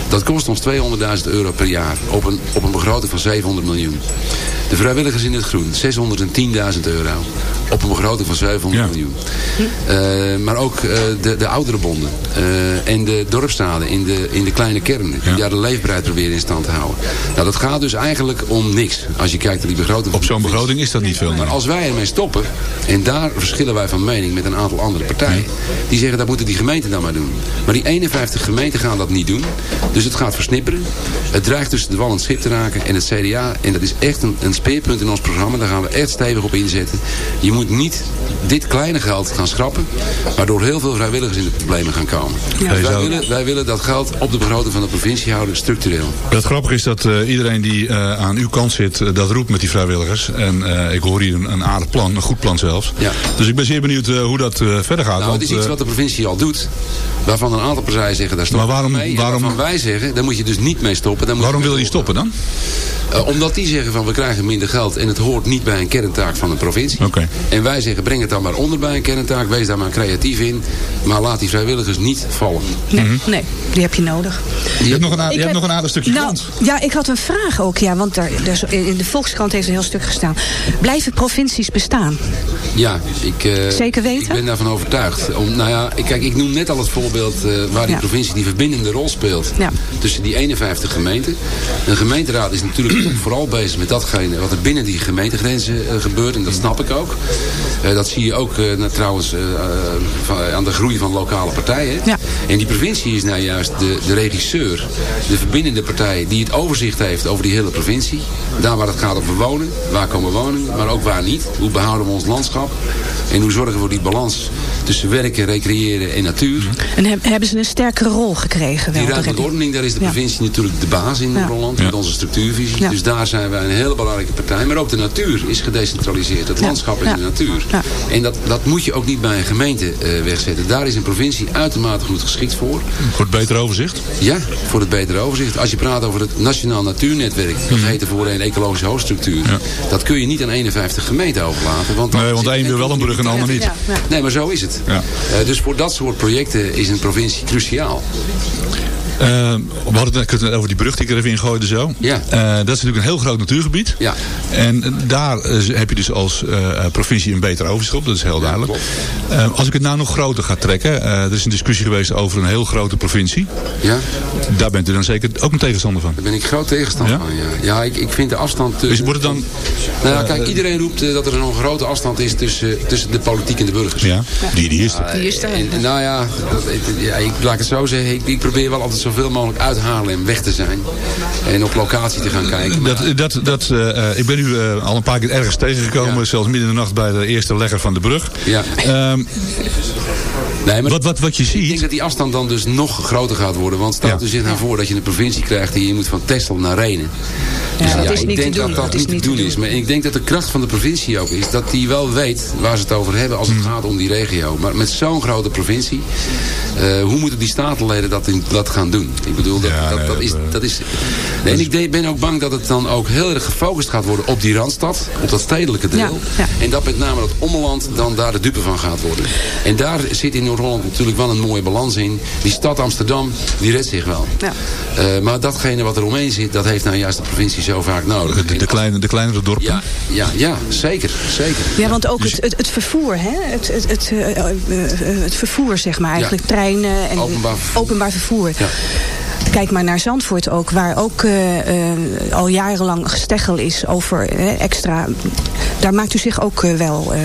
Dat kost ons 200.000 euro per jaar op een, op een begroting van 700 miljoen. De vrijwilligers in het groen, 610.000 euro. Op een begroting van 700 Ja. miljoen. Eh, maar ook eh, de, de ouderenbonden eh, en de dorpsstaden in de, in de kleine kernen. Die Ja. daar de leefbaarheid proberen in stand te houden. Nou, dat gaat dus eigenlijk om niks. Als je kijkt naar die begroting. Op zo'n begroting is dat niet veel. Maar als wij ermee stoppen, en daar verschillen wij van mening met een aantal andere partijen, die zeggen dat moeten die gemeenten dan maar doen. Maar die 51 gemeenten gaan dat niet doen. Dus het gaat versnipperen. Het dreigt tussen de wal en het schip te raken. En het CDA, en dat is echt een, een speerpunt in ons programma, daar gaan we echt stevig op inzetten. Je moet niet dit kleine geld gaan schrappen, waardoor heel veel vrijwilligers in de problemen gaan komen. Dus wij, willen, wij willen dat geld op de begroting van de provincie houden, structureel. Het grappige is dat eh, iedereen die eh, aan uw kant zit, eh, dat roept met die vrijwilligers. En ik hoor hier een, een aardig plan, een goed plan zelfs. Ja. Dus ik ben zeer benieuwd hoe dat verder gaat. Nou, want, het is iets wat de provincie al doet. Waarvan een aantal partijen zeggen, daar stoppen Maar waarom- mee. Waarom- waarvan wij zeggen, daar moet je dus niet mee stoppen. Daar moet waarom je wil je stoppen dan? Omdat die zeggen van we krijgen minder geld en het hoort niet bij een kerntaak van een provincie. Oké. En wij zeggen breng het dan maar onder bij een kerntaak. Wees daar maar creatief in. Maar laat die vrijwilligers niet vallen. Nee, Mhm. nee, die heb je nodig. Je hebt nog een, je heb- nog een aardig stukje nou, grond. Ja, ik had een vraag ook. Ja, want daar, daar in de Volkskrant heeft een heel stuk gestaan. Blijven provincies bestaan? Ja, ik, uh, Zeker weten? ik ben daarvan overtuigd. Om, nou ja, ik- kijk, ik noem net al het voorbeeld uh, waar die Ja. provincie die verbindende rol speelt. Ja. Tussen die 51 gemeenten. Een gemeenteraad is natuurlijk vooral bezig met datgene wat er binnen die gemeentegrenzen uh, gebeurt. En dat snap ik ook. Uh, dat zie je ook nou, trouwens van, aan de groei van lokale partijen. Ja. En die provincie is nou juist de, de regisseur, de verbindende partij die het overzicht heeft over die hele provincie. Daar waar het gaat over wonen, waar komen woningen, maar ook waar niet. Hoe behouden we ons landschap? En hoe zorgen we voor die balans tussen werken, recreëren en natuur? En heb, hebben ze een sterkere rol gekregen? Wel, die ruimtelijke ordening, daar is de Ja. provincie natuurlijk de baas in Ja. Holland. Ja. Met onze structuurvisie. Ja. Dus daar zijn wij een hele belangrijke partij. Maar ook de natuur is gedecentraliseerd. Het Ja. landschap de natuur. Ja. En dat, dat moet je ook niet bij een gemeente eh, wegzetten. Daar is een provincie uitermate goed geschikt voor. Voor het beter overzicht. Ja, voor het betere overzicht. Als je praat over het Nationaal Natuurnetwerk, dat heette voorheen Ecologische Hoofdstructuur. Ja. Dat kun je niet aan 51 gemeenten overlaten. Want Nee, want geen wil wel een brug en de ander niet. Ja, ja. Nee, maar zo is het. Ja. Eh, dus voor dat soort projecten is een provincie cruciaal. Eh, we hadden het net over die brug die ik er even ingooide zo. Ja. Eh, dat is natuurlijk een heel groot natuurgebied. Ja. En daar eh, heb je dus als eh, provincie een beter overschot. Dat is heel duidelijk. Als ik het nou nog groter ga trekken. eh, er is een discussie geweest over een heel grote provincie. Ja, Daar bent u dan zeker ook een tegenstander van. daar ben ik groot tegenstander Ja? van. Ja, ja ik, ik vind de afstand Dus tussen... wordt het dan... Nou ja, kijk, iedereen roept dat er een grote afstand is tussen, tussen de politiek en de burgers. Ja, die, die is er. Die is er. En, nou ja, dat, ja, ik laat ik het zo zeggen. Ik, ik probeer wel altijd zoveel mogelijk uit Haarlem weg te zijn. En op locatie te gaan kijken. Maar- Dat, dat, dat, eh, eh, ik ben u eh, al een paar keer ergens tegengekomen. Ja. Zelfs midden in de nacht bij de eerste legger van de brug. ja. Ehm, Nee, maar wat, wat, wat je ik denk ziet... dat die afstand dan dus nog groter gaat worden. Want stel Ja. u zich nou voor dat je een provincie krijgt... en je moet van Texel naar Renen. Dus Ja, dat is ik niet te denk dat dat niet te doen is. Maar ik denk dat de kracht van de provincie ook is... dat die wel weet waar ze het over hebben als het Hmm. gaat om die regio. Maar met zo'n grote provincie... eh, hoe moeten die statenleden dat, in, dat gaan doen? Ik bedoel, dat, Ja, dat, nee, dat is... dat, eh, Dat is nee, en ik de- ben ook bang dat het dan ook heel erg gefocust gaat worden op die Randstad. Op dat stedelijke deel. Ja, ja. En dat met name dat Ommeland dan daar de dupe van gaat worden. En daar zit in Noord-Holland natuurlijk wel een mooie balans in. Die stad Amsterdam, die redt zich wel. Ja. Eh, maar datgene wat er omheen zit, dat heeft nou juist de provincie zo vaak nodig. De, de, kleine, de kleinere dorpen. Ja, ja, ja zeker, zeker. Ja, want ook het, het, het vervoer, hè? Het, het, het, eh, eh, het vervoer, zeg maar, eigenlijk. Ja. Treinen en Openbaar vervoer. openbaar vervoer. Kijk maar naar Zandvoort ook, waar ook eh, eh, al jarenlang gesteggel is over eh, extra. Daar maakt u zich ook wel. eh,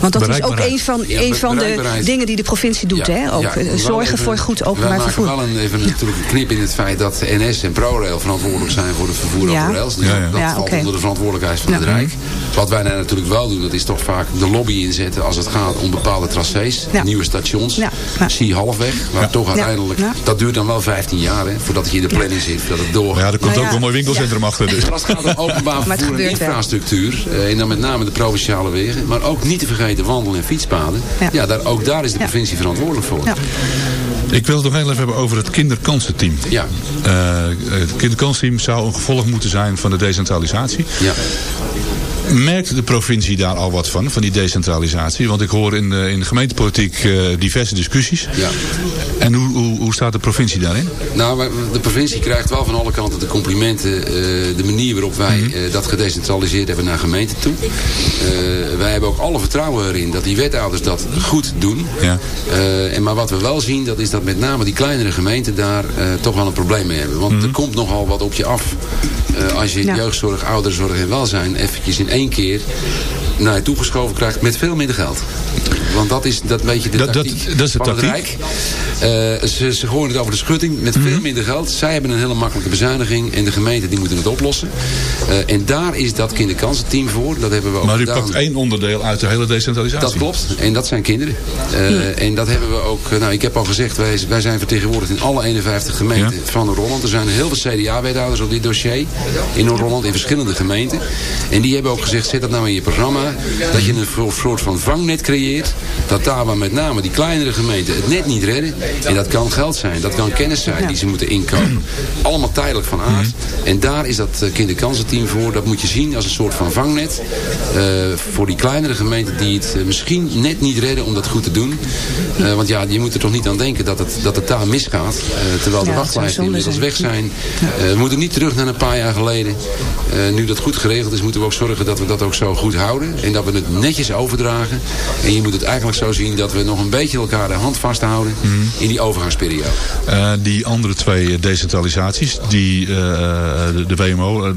want dat is ook een van, Ja, een van de dingen die de provincie doet. Ja, hè? Ook ja, zorgen even- voor goed Wij openbaar maken vervoer. wel een, even natuurlijk een knip in het feit dat NS en ProRail verantwoordelijk zijn voor het vervoer Ja. over rails. Dus Ja, ja. Dat Ja, valt onder de verantwoordelijkheid van Ja. het Rijk. Wat wij nou natuurlijk wel doen, dat is toch vaak de lobby inzetten als het gaat om bepaalde tracés, Ja. nieuwe stations. Ja. Ja. Zie halfweg, maar toch uiteindelijk, Ja. dat duurt dan wel 15 jaar hè, voordat het in de planning zit, voordat het doorgaat. Ja, er komt Nou ook ja, een mooi winkelcentrum achter. Dus. Maar als het gaat om openbaar vervoer en wel. infrastructuur, eh, en dan met name de provinciale wegen, maar ook niet te vergeten wandel- en fietspaden, Ja. ja. daar, ook daar is de Ja. provincie verantwoordelijk voor. Ja. Ik wil het nog heel even hebben over het kinderkansenteam. Ja. Eh, het kinderkansenteam zou een gevolg moeten zijn van de decentralisatie. Ja. Merkt de provincie daar al wat van, van die decentralisatie? Want ik hoor in de, in de gemeentepolitiek eh, diverse discussies. Ja. En hoe, hoe, hoe staat de provincie daarin? Nou, de provincie krijgt wel van alle kanten de complimenten. eh, de manier waarop wij Mhm. eh, dat gedecentraliseerd hebben naar gemeenten toe. Eh, wij hebben ook alle vertrouwen erin dat die wethouders dat goed doen. Ja. Eh, en maar wat we wel zien, dat is dat met name die kleinere gemeenten daar eh, toch wel een probleem mee hebben. Want er komt nogal wat op je af. eh, als je Ja. jeugdzorg, ouderenzorg en welzijn eventjes in één keer naar je toegeschoven krijgt met veel minder geld. Want dat is dat weet je de Dat- dat- tactiek dat is de van het tactiek. Rijk. Eh, ze, ze gooien het over de schutting met Mhm. veel minder geld. Zij hebben een hele makkelijke bezuiniging en de gemeenten die moeten het oplossen. Eh, en daar is dat kinderkansenteam voor. Dat hebben we ook Maar u gedaan. pakt één onderdeel uit de hele decentralisatie. Dat klopt. En dat zijn kinderen. Eh, En dat hebben we ook... Nou, ik heb al gezegd, wij, wij zijn vertegenwoordigd in alle 51 gemeenten Ja. van Noord-Holland. Er zijn heel veel CDA-wethouders op dit dossier. In Noord-Holland, in verschillende gemeenten. En die hebben ook gezegd, zet dat nou in je programma. Dat je een soort van vangnet creëert. Dat daar waar met name die kleinere gemeenten het net niet redden. En dat kan geld zijn, dat kan kennis zijn die ze moeten inkopen. Allemaal tijdelijk van aard. En daar is dat eh, kinderkansenteam voor. Dat moet je zien als een soort van vangnet. eh, voor die kleinere gemeenten die het eh, misschien net niet redden om dat goed te doen. Want ja, je moet er toch niet aan denken dat het, dat het daar misgaat. terwijl de Ja, wachtlijsten inmiddels weg zijn. we moeten niet terug naar een paar jaar geleden. Nu dat goed geregeld is, moeten we ook zorgen dat we dat ook zo goed houden. En dat we het netjes overdragen. En je moet het eigenlijk zo zien dat we nog een beetje elkaar de hand vasthouden in die overgangsperiode. Eh, die andere twee eh, decentralisaties, die, eh, de, de WMO,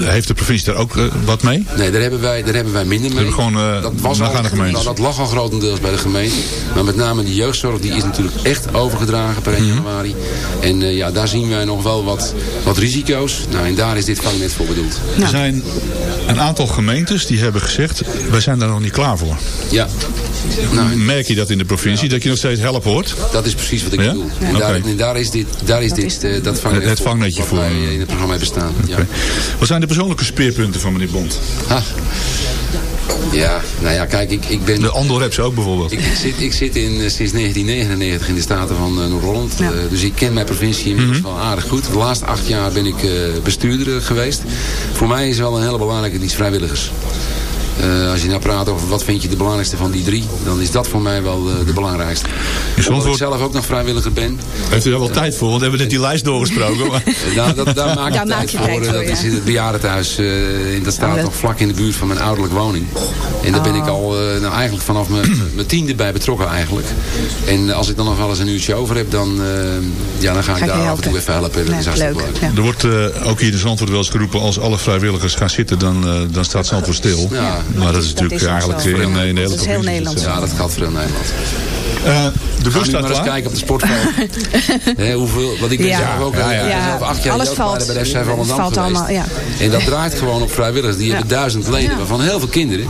heeft de provincie daar ook wat mee? Nee, daar hebben wij, daar hebben wij minder mee. gewoon, dat, was lag al, aan de gemeentes. nou, dat lag al grotendeels bij de gemeente. Maar met name die jeugdzorg die is natuurlijk echt overgedragen per 1 Mhm. januari. En ja, daar zien wij nog wel wat, wat risico's. Nou, en daar is dit vangnet voor bedoeld. Er zijn een aantal gemeentes die hebben gezegd, wij zijn daar nog niet klaar voor. Ja. Nou, Merk je dat in de provincie, dat je nog steeds help hoort? dat is precies wat ik Ja? bedoel. En, daar, en daar is dit, daar is dit eh, dat vangnet Het- vangnetje voor. wij in het programma hebben staan. Ja. Wat zijn de persoonlijke speerpunten van meneer Bond? Ha. Ja, nou ja, kijk, ik, ik ben... De Andor heb ze ook bijvoorbeeld. Ik, ik zit, ik zit in, eh, sinds 1999 in de Staten van eh, Noord-Holland. Ja. Eh, dus ik ken mijn provincie inmiddels Mhm. wel aardig goed. De laatste acht jaar ben ik eh, bestuurder geweest. Voor mij is wel een hele belangrijke iets vrijwilligers. Eh, als je nou praat over wat vind je de belangrijkste van die drie, dan is dat voor mij wel eh, de belangrijkste. Omdat ik zelf ook nog vrijwilliger ben. Heeft u daar wel tijd voor? Want we hebben net die lijst doorgesproken. Maar... Nou, dat, daar maak ik Daar maak tijd je voor. tijd voor, dat is in het bejaardentehuis. eh, in dat staat Oh, nog vlak in de buurt van mijn ouderlijk woning. En daar ben ik al eh, nou, eigenlijk vanaf mijn, mijn tiende bij betrokken eigenlijk. En als ik dan nog wel eens een uurtje over heb, dan, eh, ja, dan ga ik Ga daar af en toe even helpen. Dat Ja, is hartstikke leuk, leuk. ja. Er wordt eh, ook hier in Zandvoort wel eens geroepen... als alle vrijwilligers gaan zitten, dan, eh, dan staat Zandvoort stil. Ja. Maar dat is Dat natuurlijk is ook eigenlijk zo. in, in de hele Dat is heel. Nederland Ja, dat geldt voor heel Nederland. Eh, de bus staat maar eens klaar. kijken op de sportveld. Hè, hoeveel, want ik ben Ja. zelf ook Ja, zelf acht jaar alles valt- bij de FC Volendam geweest. allemaal, ja. En dat draait gewoon op vrijwilligers. Die Ja. hebben duizend leden, Ja. waarvan heel veel kinderen.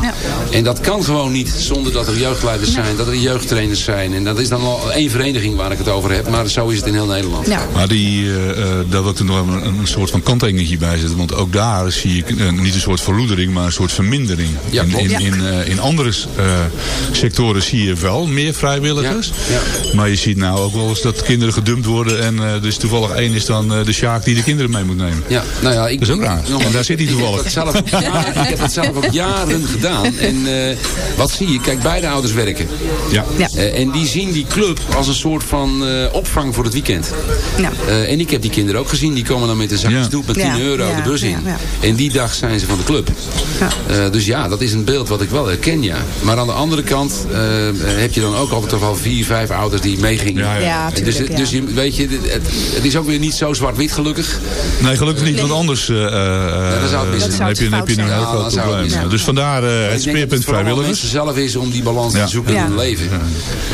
En dat kan gewoon niet zonder dat er jeugdleiders zijn, dat er jeugdtrainers zijn. En dat is dan al één vereniging waar ik het over heb. Maar zo is het in heel Nederland. Ja. Maar die, eh, eh, daar wil ik er nog een, een soort van kanttekeningetje bij zetten. Want ook daar zie ik niet een soort verloedering, maar een soort vermindering. Ja, in, in, eh, in andere eh, sectoren zie je wel meer vrijwilligers. Ja, Maar je ziet nou ook wel eens dat kinderen gedumpt worden. En eh dus toevallig één is dan eh, de Sjaak die de kinderen mee moet nemen. Ja, nou ja, ik, Dat is ook raar. En daar zit hij ik heb toevallig. dat zelf ik heb dat zelf ook jaren gedaan. En eh, wat zie je? Kijk, beide ouders werken. Ja. Ja. Eh, en die zien die club als een soort van eh, opvang voor het weekend. Ja. Eh, en ik heb die kinderen ook gezien. Die komen dan met een zakje Ja. snoep met 10 Ja, euro ja, de bus in. ja, ja. En die dag zijn ze van de club. Ja. Eh, dus ja, dat is een beeld wat ik wel herken, ja. Maar aan de andere kant heb je dan ook altijd toch wel vier, vijf ouders die meegingen. Ja, ja. Ja, dus, ja. dus je, weet je, het, het is ook weer niet zo zwart-wit gelukkig. Nee, gelukkig niet, want anders eh, eh, dan zou het mis dan zijn. heb je, dan heb je een heel groot probleem. Ja. Dus vandaar eh, het speerpunt vrijwilligers. mensen zelf is om die balans Ja. te zoeken Ja. in hun leven.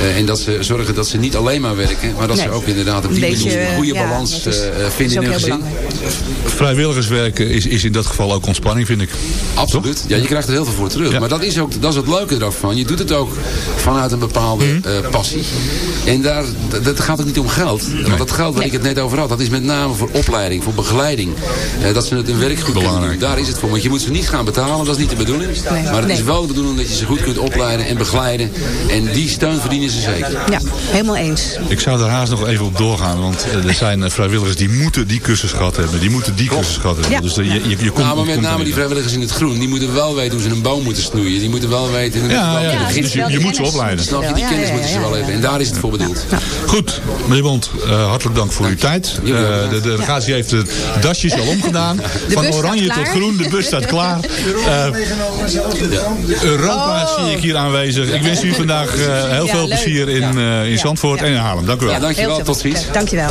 Eh, en dat ze zorgen dat ze niet alleen maar werken, maar dat Nee. ze ook inderdaad op Een die beetje, manier een goede ja, balans eh, vinden in hun gezin. belangrijk. Vrijwilligerswerk is, is in dat geval ook ontspanning, vind ik. Absoluut. Ja, je krijgt er heel veel voor terug. Ja. Maar dat is, ook, dat is het leuke ervan. Je doet het ook vanuit een bepaalde Mhm. eh, passie. En daar, dat, gaat ook niet om geld. Want dat geld waar ik het net over had, dat is met name voor opleiding, voor begeleiding. Eh, dat ze het hun werk goed Belangrijk. doen. Daar is het voor. Want je moet ze niet gaan betalen, dat is niet de bedoeling. Nee. Maar het is Nee. wel de bedoeling dat je ze goed kunt opleiden en begeleiden. En die steun verdienen ze zeker. Ja, helemaal eens. Ik zou daar haast nog even op doorgaan. Want eh, er zijn eh, vrijwilligers die moeten die cursus gehad hebben. Die moeten die cursus gehad hebben. Ja. Dus eh, je, je, je komt, Nou, maar met komt name die vrijwilligers in het groen, die moeten wel weten hoe ze een boom moeten snoeien. Die moeten wel weten hoe Ja, ja, Ja, dus je, moet ze opleiden. Snap je? Die kennis moeten ze wel hebben. ja. En daar is het voor bedoeld. Goed, meneer Bond, eh, hartelijk dank voor uw tijd. Eh, de de delegatie heeft de dasjes al omgedaan. Van oranje tot groen, de bus staat klaar. Eh, Europa zie ik hier aanwezig. Ik wens u vandaag eh, heel Oh. Ja, veel leuk. plezier in, eh, in. Zandvoort Ja. en in Haarlem. Dank u wel. Ja, dankjewel. Tot ziens. Dankjewel.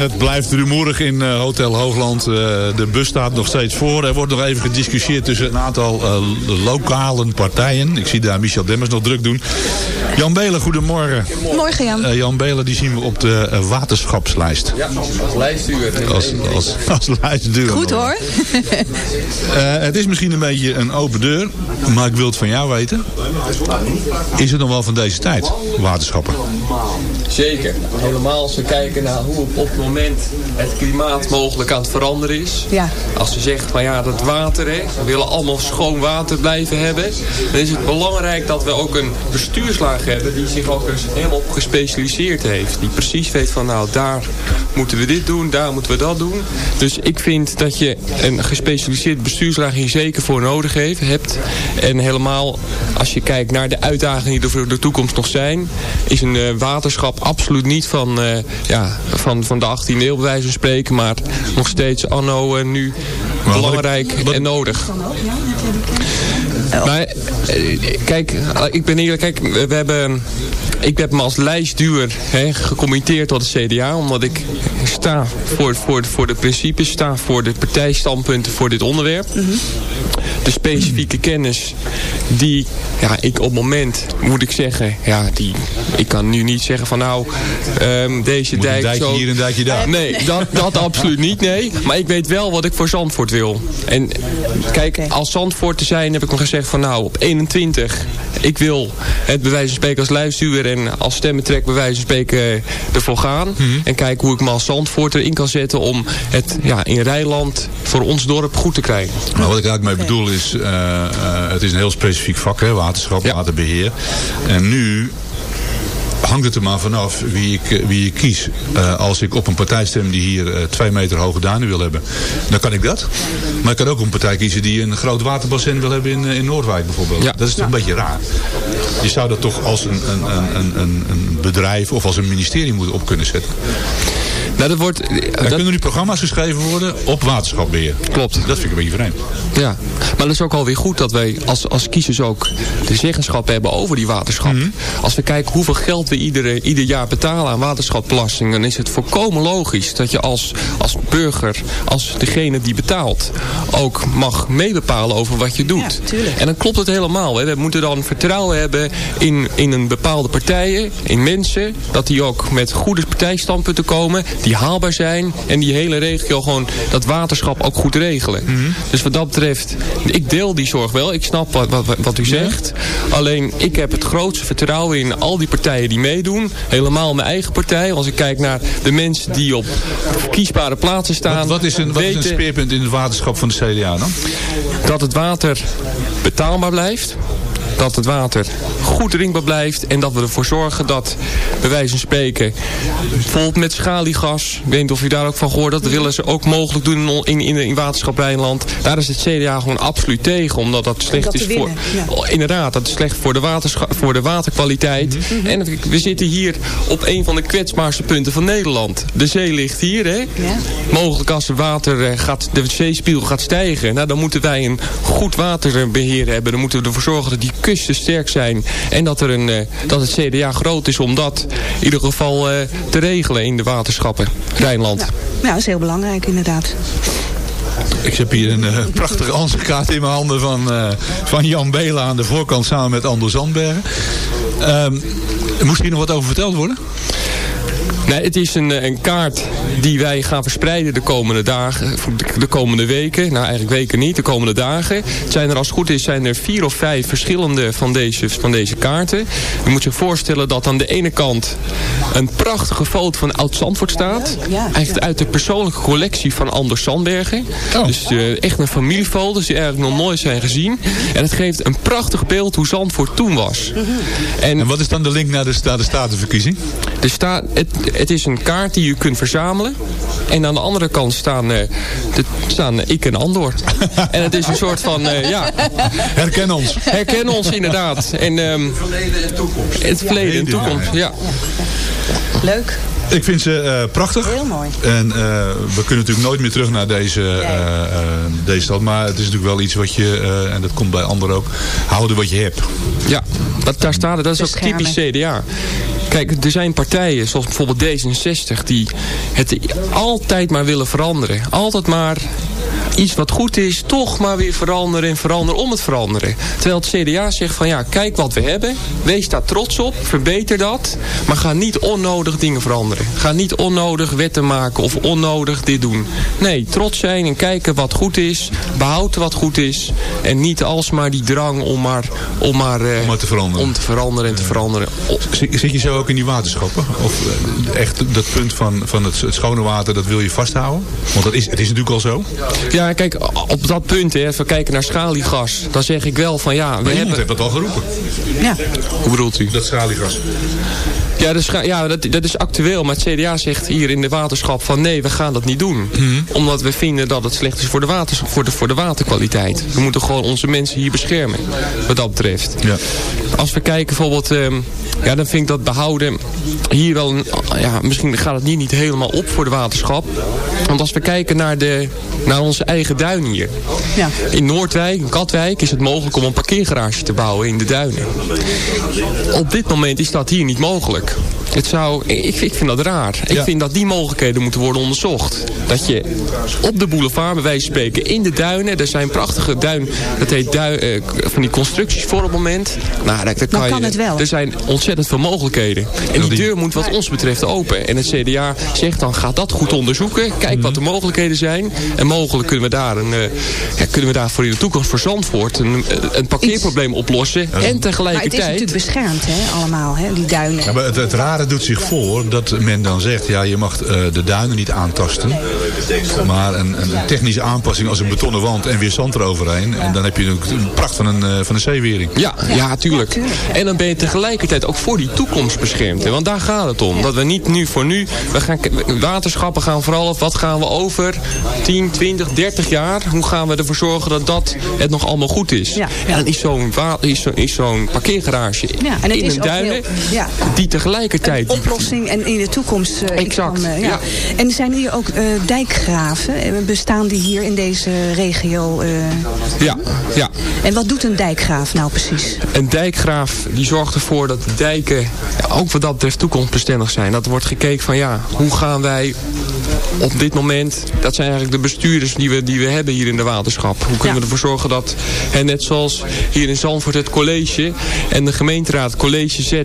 Het blijft rumoerig in eh, Hotel Hoogland. Eh, de bus staat nog steeds voor. Er wordt nog even gediscussieerd tussen een aantal uh, lokale partijen. Ik zie daar Michel Demmers nog druk doen. Jan Belen, goedemorgen. Morgen Jan. Jan Belen die zien we op de waterschapslijst. Ja, als lijstduur. Als, als, als lijstduur. Goed hoor. het is misschien een beetje een open deur. Maar ik wil het van jou weten. Is het nog wel van deze tijd, waterschappen? Zeker. Helemaal als we kijken naar hoe op het moment het klimaat mogelijk aan het veranderen is. Ja. Als we zeggen van ja, dat water, hè, we willen allemaal schoon water blijven hebben. Dan is het belangrijk dat we ook een bestuurslaag hebben die zich ook eens helemaal op gespecialiseerd heeft. Die precies weet van nou, daar moeten we dit doen, daar moeten we dat doen. Dus ik vind dat je een gespecialiseerd bestuurslaag hier zeker voor nodig heeft, hebt. En helemaal als je kijkt naar de uitdagingen die er voor de toekomst nog zijn, is een uh, waterschap absoluut niet van, uh, ja, van, van de 18e eeuw bij wijze spreken, maar nog steeds anno uh, nu maar belangrijk ik, wat, en nodig. Maar kijk, ik ben eerlijk, kijk, we hebben ik heb me als lijstduur hè, gecommitteerd tot het CDA. Omdat ik sta voor, voor, voor de principes, sta voor de partijstandpunten voor dit onderwerp. Mm -hmm. De specifieke kennis die ja, ik op het moment, moet ik zeggen, ja, die, ik kan nu niet zeggen van nou, um, deze moet dijk... Een dijkje zo, hier, een dijkje daar. Nee, dat, dat absoluut niet, nee. Maar ik weet wel wat ik voor Zandvoort wil. En kijk, als Zandvoort te zijn heb ik me gezegd van nou, op 21, ik wil het bij wijze van spreken als lijstduur en als stemmentrek bij wijze van spreken ervoor gaan. Mm -hmm. En kijken hoe ik me als Zandvoort erin kan zetten om het ja, in Rijnland voor ons dorp goed te krijgen. Nou, wat ik eigenlijk mee bedoel is, uh, uh, het is een heel specifiek vak, hè, waterschap, ja. waterbeheer. En nu hangt het er maar vanaf wie ik, wie ik kies. Uh, als ik op een partij stem die hier uh, twee meter hoge duinen wil hebben, dan kan ik dat. Maar ik kan ook een partij kiezen die een groot waterbassin wil hebben in, in Noordwijk bijvoorbeeld. Ja. Dat is toch een beetje raar. Je zou dat toch als een, een, een, een, een bedrijf of als een ministerie moeten op kunnen zetten. Nou, dat wordt, er dat... kunnen nu programma's geschreven worden op waterschapbeheer. Klopt. Dat vind ik een beetje vreemd. Ja, maar dat is ook alweer goed dat wij als, als kiezers ook de zeggenschap hebben over die waterschap. Mm -hmm. Als we kijken hoeveel geld we iedere, ieder jaar betalen aan waterschapbelasting, dan is het volkomen logisch dat je als, als burger, als degene die betaalt, ook mag meebepalen over wat je doet. Ja, en dan klopt het helemaal. Hè. We moeten dan vertrouwen hebben in, in een bepaalde partijen, in mensen, dat die ook met goede partijstandpunten komen, die haalbaar zijn en die hele regio gewoon dat waterschap ook goed regelen. Mm -hmm. Dus wat dat betreft, ik deel die zorg wel. Ik snap wat, wat, wat u zegt. Ja. Alleen ik heb het grootste vertrouwen in al die partijen die meedoen. Helemaal mijn eigen partij. Als ik kijk naar de mensen die op kiesbare plaatsen staan. Wat, wat, is, een, wat weten, is een speerpunt in het waterschap van de CDA dan? Dat het water betaalbaar blijft dat het water goed drinkbaar blijft. En dat we ervoor zorgen dat, bij wijze van spreken, bijvoorbeeld met schaliegas. Ik weet niet of u daar ook van gehoord dat willen ze ook mogelijk doen in, in, in waterschap Rijnland. Daar is het CDA gewoon absoluut tegen. Omdat dat slecht dat is voor... Ja. Inderdaad, dat is slecht voor de, voor de waterkwaliteit. Mm -hmm. En we zitten hier op een van de kwetsbaarste punten van Nederland. De zee ligt hier, hè. Ja. Mogelijk als het water gaat, de zeespiegel gaat stijgen. Nou, dan moeten wij een goed waterbeheer hebben. Dan moeten we ervoor zorgen dat die kusten sterk zijn. En dat, er een, uh, dat het CDA groot is om dat in ieder geval uh, te regelen in de waterschappen. Rijnland. Ja. ja, dat is heel belangrijk inderdaad. Ik heb hier een uh, prachtige ansichtkaart in mijn handen van, uh, van Jan Bela aan de voorkant samen met Anders Zandbergen. Um, moest hier nog wat over verteld worden? Nee, het is een, een, kaart die wij gaan verspreiden de komende dagen, de komende weken. Nou, eigenlijk weken niet, de komende dagen. Het zijn er als het goed is, zijn er vier of vijf verschillende van deze, van deze kaarten. Je moet je voorstellen dat aan de ene kant een prachtige foto van Oud-Zandvoort staat. Eigenlijk uit de persoonlijke collectie van Anders Zandbergen. Oh. Dus uh, echt een familiefoto's die eigenlijk nog nooit zijn gezien. En het geeft een prachtig beeld hoe Zandvoort toen was. En, en wat is dan de link naar de, naar de statenverkiezing? De sta het, het is een kaart die je kunt verzamelen. En aan de andere kant staan, uh, de, staan uh, ik en Andor. en het is een soort van, uh, ja... Herken ons. Herken ons, inderdaad. En, um, het verleden en toekomst. Het verleden en toekomst, ja. Leuk. Ik vind ze eh, prachtig. Heel mooi. En eh, we kunnen natuurlijk nooit meer terug naar deze, eh, eh, deze stad. Maar het is natuurlijk wel iets wat je, eh, en dat komt bij anderen ook, houden wat je hebt. Ja, dat, daar staat het. Dat is ook typisch CDA. Kijk, er zijn partijen, zoals bijvoorbeeld D66, die het altijd maar willen veranderen. Altijd maar iets wat goed is, toch maar weer veranderen en veranderen om het veranderen. Terwijl het CDA zegt van ja, kijk wat we hebben. Wees daar trots op, verbeter dat. Maar ga niet onnodig dingen veranderen. Ga niet onnodig wetten maken of onnodig dit doen. Nee, trots zijn en kijken wat goed is. Behoud wat goed is. En niet alsmaar die drang om maar, om maar, eh, Om maar te veranderen. om te veranderen en te veranderen. Zit je zo ook in die waterschappen? Of eh, echt dat punt van, van het, het schone water, dat wil je vasthouden? Want dat is, het is natuurlijk al zo. Ja, kijk, op dat punt, hè, als we kijken naar schaliegas, dan zeg ik wel van ja, we Maar iemand hebben... heeft dat al geroepen. Ja. Hoe bedoelt u? Dat schaliegas. Ja, dus, ja dat, dat is actueel. Maar het CDA zegt hier in de waterschap van nee, we gaan dat niet doen. Omdat we vinden dat het slecht is voor de, voor, de, voor de waterkwaliteit. We moeten gewoon onze mensen hier beschermen. Wat dat betreft. Ja. Als we kijken bijvoorbeeld... ehm, ja, dan vind ik dat behouden hier wel... Een, ja, misschien gaat het niet, niet helemaal op voor de waterschap. Want als we kijken naar, de, naar onze eigen duin hier. Ja. In Noordwijk, in Katwijk, is het mogelijk om een parkeergarage te bouwen in de duinen. Op dit moment is dat hier niet mogelijk. work. Het zou, ik, ik vind dat raar. Ik vind dat die mogelijkheden moeten worden onderzocht. Dat je op de boulevard, bij wijze van spreken, in de duinen... er zijn prachtige duin, dat heet duin, eh, van die constructies voor het moment. Nou, daar, daar kan, kan je, het wel. Er zijn ontzettend veel mogelijkheden. En die deur moet wat ons betreft open. En het CDA zegt dan, ga dat goed onderzoeken. Kijk wat de mogelijkheden zijn. En mogelijk kunnen we daar, een, eh, ja, kunnen we daar voor in de toekomst voor Zandvoort... een, een parkeerprobleem oplossen. En Maar het is tegelijkertijd... natuurlijk beschermd, hè, allemaal, hè, die duinen. Ja, maar het, het rare doet zich voor dat men dan zegt... ja, je mag eh, de duinen niet aantasten. Maar een, een technische aanpassing als een betonnen wand en weer zand eroverheen. En dan heb je een, een pracht van een, eh, van een zeewering. Ja, ja, tuurlijk. En dan ben je tegelijkertijd ook voor die toekomst beschermd. hè. Want daar gaat het om. Dat we niet nu voor nu... We gaan, waterschappen gaan vooral op wat gaan we over 10, 20, 30 jaar... hoe gaan we ervoor zorgen dat dat het nog allemaal goed is. Ja. En dan is zo'n is zo, is zo'n parkeergarage Ja, en het in is een duinen... heel- ja. die tegelijkertijd... oplossing en in de toekomst. eh, Exact, eh, ja. En zijn hier ook eh, dijkgraven? Bestaan die hier in deze regio? ja, ja. En wat doet een dijkgraaf nou precies? Een dijkgraaf die zorgt ervoor dat de dijken ook wat dat betreft toekomstbestendig zijn. Dat wordt gekeken van ja, hoe gaan wij op dit moment... dat zijn eigenlijk de bestuurders die we, die we hebben hier in de waterschap. Hoe kunnen Ja. we ervoor zorgen dat, hè, net zoals hier in Zandvoort het college... en de gemeenteraad, college Z,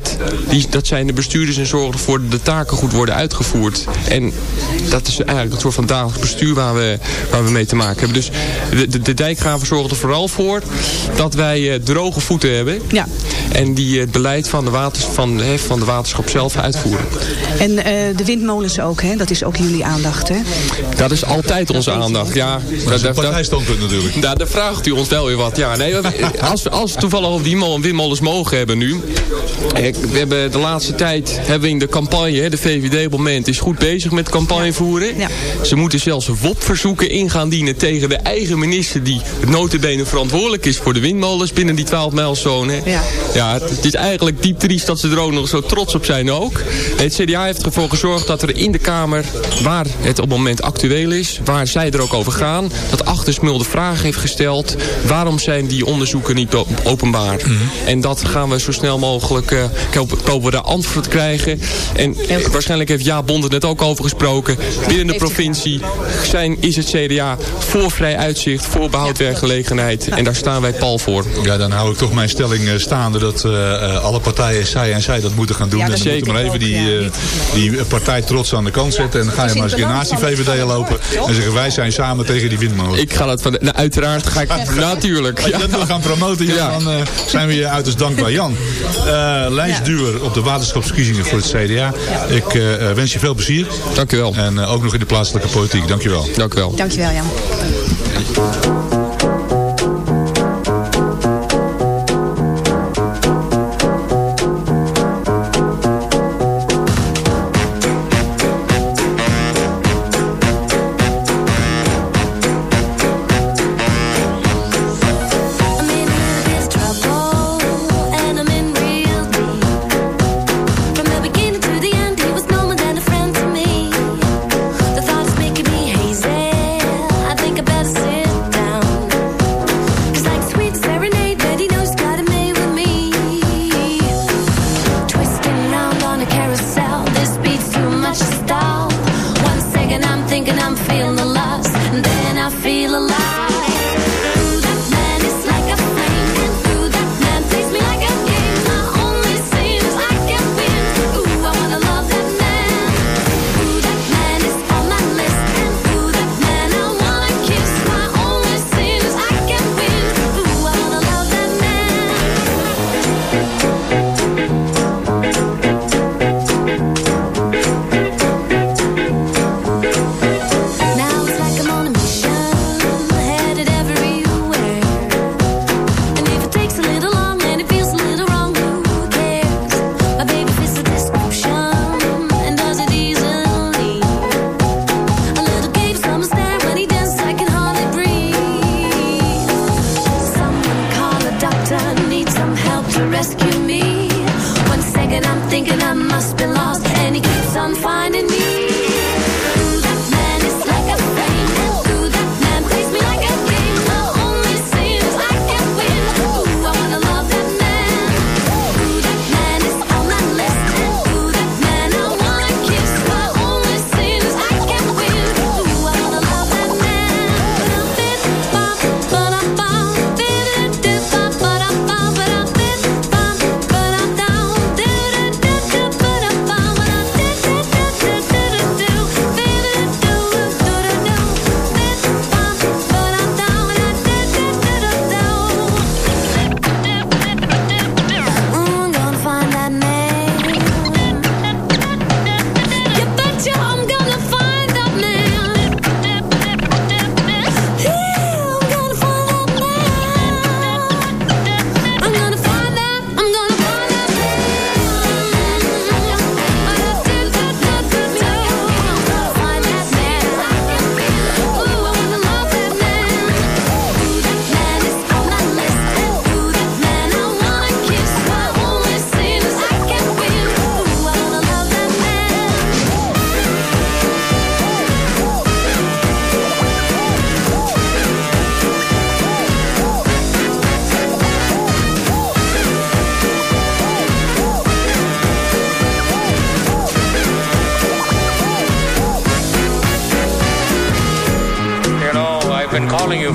die, dat zijn de bestuurders... en zorgen ervoor dat de taken goed worden uitgevoerd. En dat is eigenlijk het soort van dagelijks bestuur waar we, waar we mee te maken hebben. Dus de, de, de dijkgraven zorgen er vooral voor dat wij eh, droge voeten hebben. Ja. En die het beleid van de, waters, van, hè, van de waterschap zelf uitvoeren. En eh, de windmolens ook, hè? dat is ook jullie aandacht. Hè? Dat is altijd onze aandacht. Ja, Dat is daar- een partijstandpunt natuurlijk. daar, daar vraagt u ons wel weer wat. Ja, nee, als, we- als we toevallig op die mol- windmolens mogen hebben nu. eh, We hebben de laatste tijd hebben we in de campagne, hè, de VVD op het moment is goed bezig met campagne voeren. Ja. Ze moeten zelfs WOP-verzoeken in gaan dienen tegen de eigen minister die notabene verantwoordelijk is voor de windmolens binnen die 12 mijlzone. Ja. Ja, het, het is eigenlijk diep triest dat ze er ook nog zo trots op zijn ook. Het CDA heeft ervoor gezorgd dat er in de Kamer, waar het op het moment actueel is, waar zij er ook over gaan, dat Achtersmul de vraag heeft gesteld, waarom zijn die onderzoeken niet op- openbaar? En dat gaan we zo snel mogelijk, eh, hopen hopen we daar antwoord krijgen. En eh, waarschijnlijk heeft Ja Bond het net ook over gesproken. Binnen de provincie zijn, is het CDA voor vrij uitzicht, voor behoud werkgelegenheid. En daar staan wij pal voor. Ja, dan hou ik toch mijn stelling eh, staande dat eh, eh, alle partijen zij en zij dat moeten gaan doen. Ja, en dan moeten maar even die, die partij trots aan de kant zetten. En dan ga je maar eens een keer naast die VVD lopen. En zeggen wij zijn samen tegen die windmolens. Ik ga dat van, nou, uiteraard ga ik, natuurlijk. Als je dat wil gaan promoten, Jan, Ja. dan eh, zijn we je uiterst dankbaar. Jan, eh lijstduur op de waterschapsverkiezingen voor het CDA. Ik eh, eh, wens je veel plezier. Dank u wel. En eh, ook nog in de plaatselijke politiek. Dank je wel. Dank u wel. Dankjewel Jan.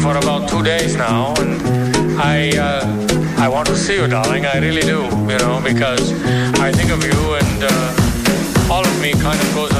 for about two days now, and I uh, I want to see you, darling. I really do, you know, because I think of you, and uh, all of me kind of goes.